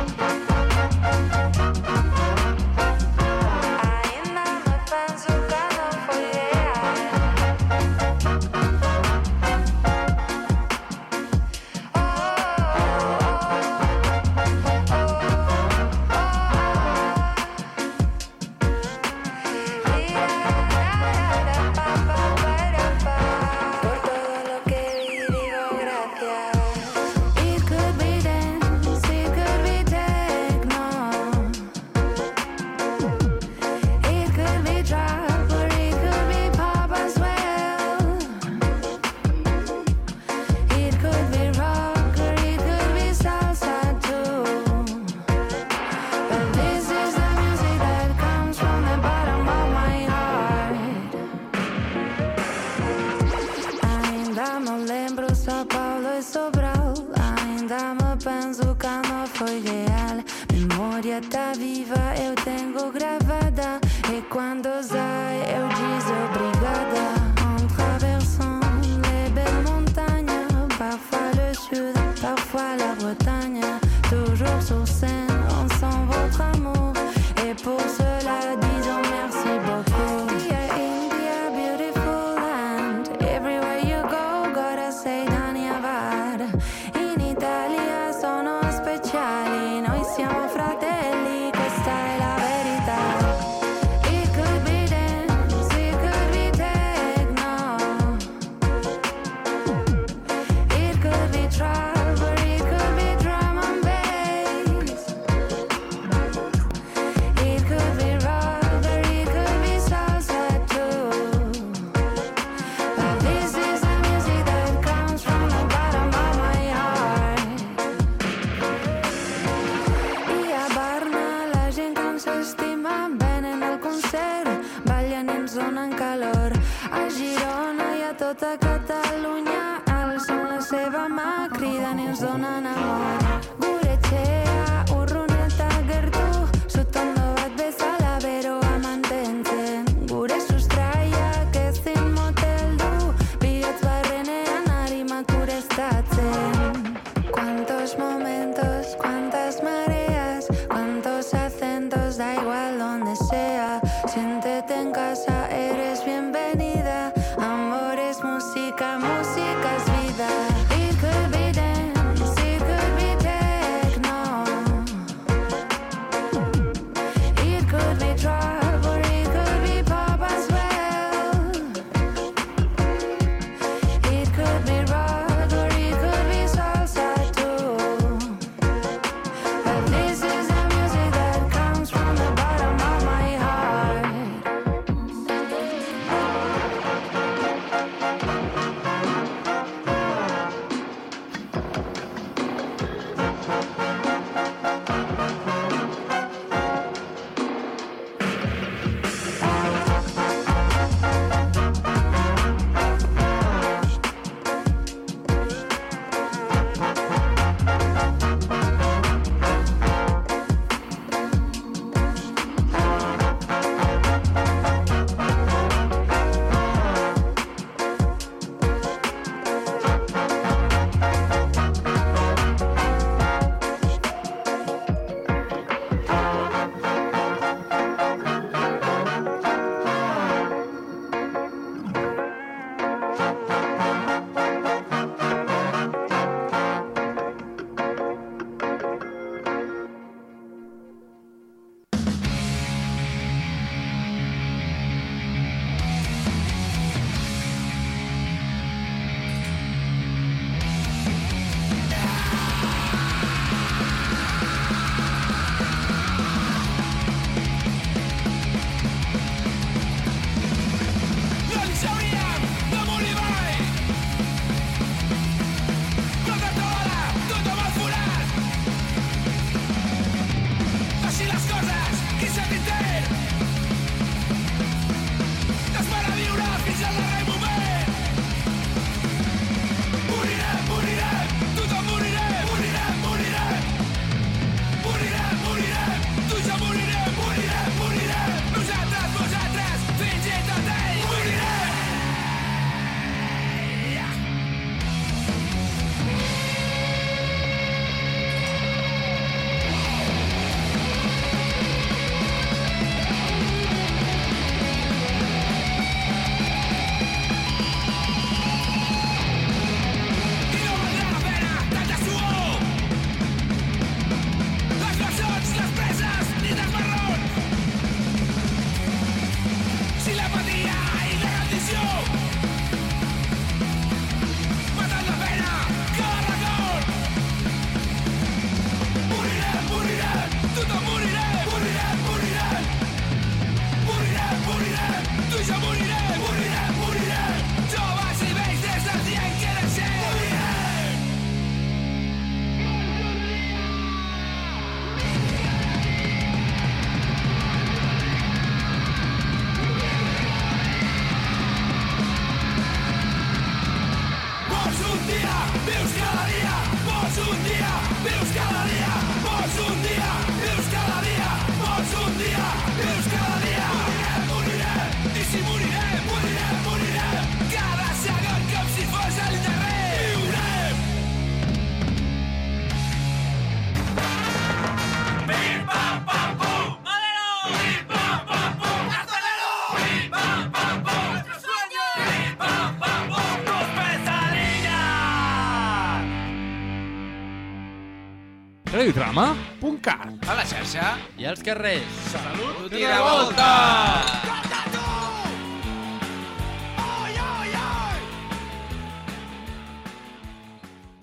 a la xarxa i als carrers. Salut i revolta! volta!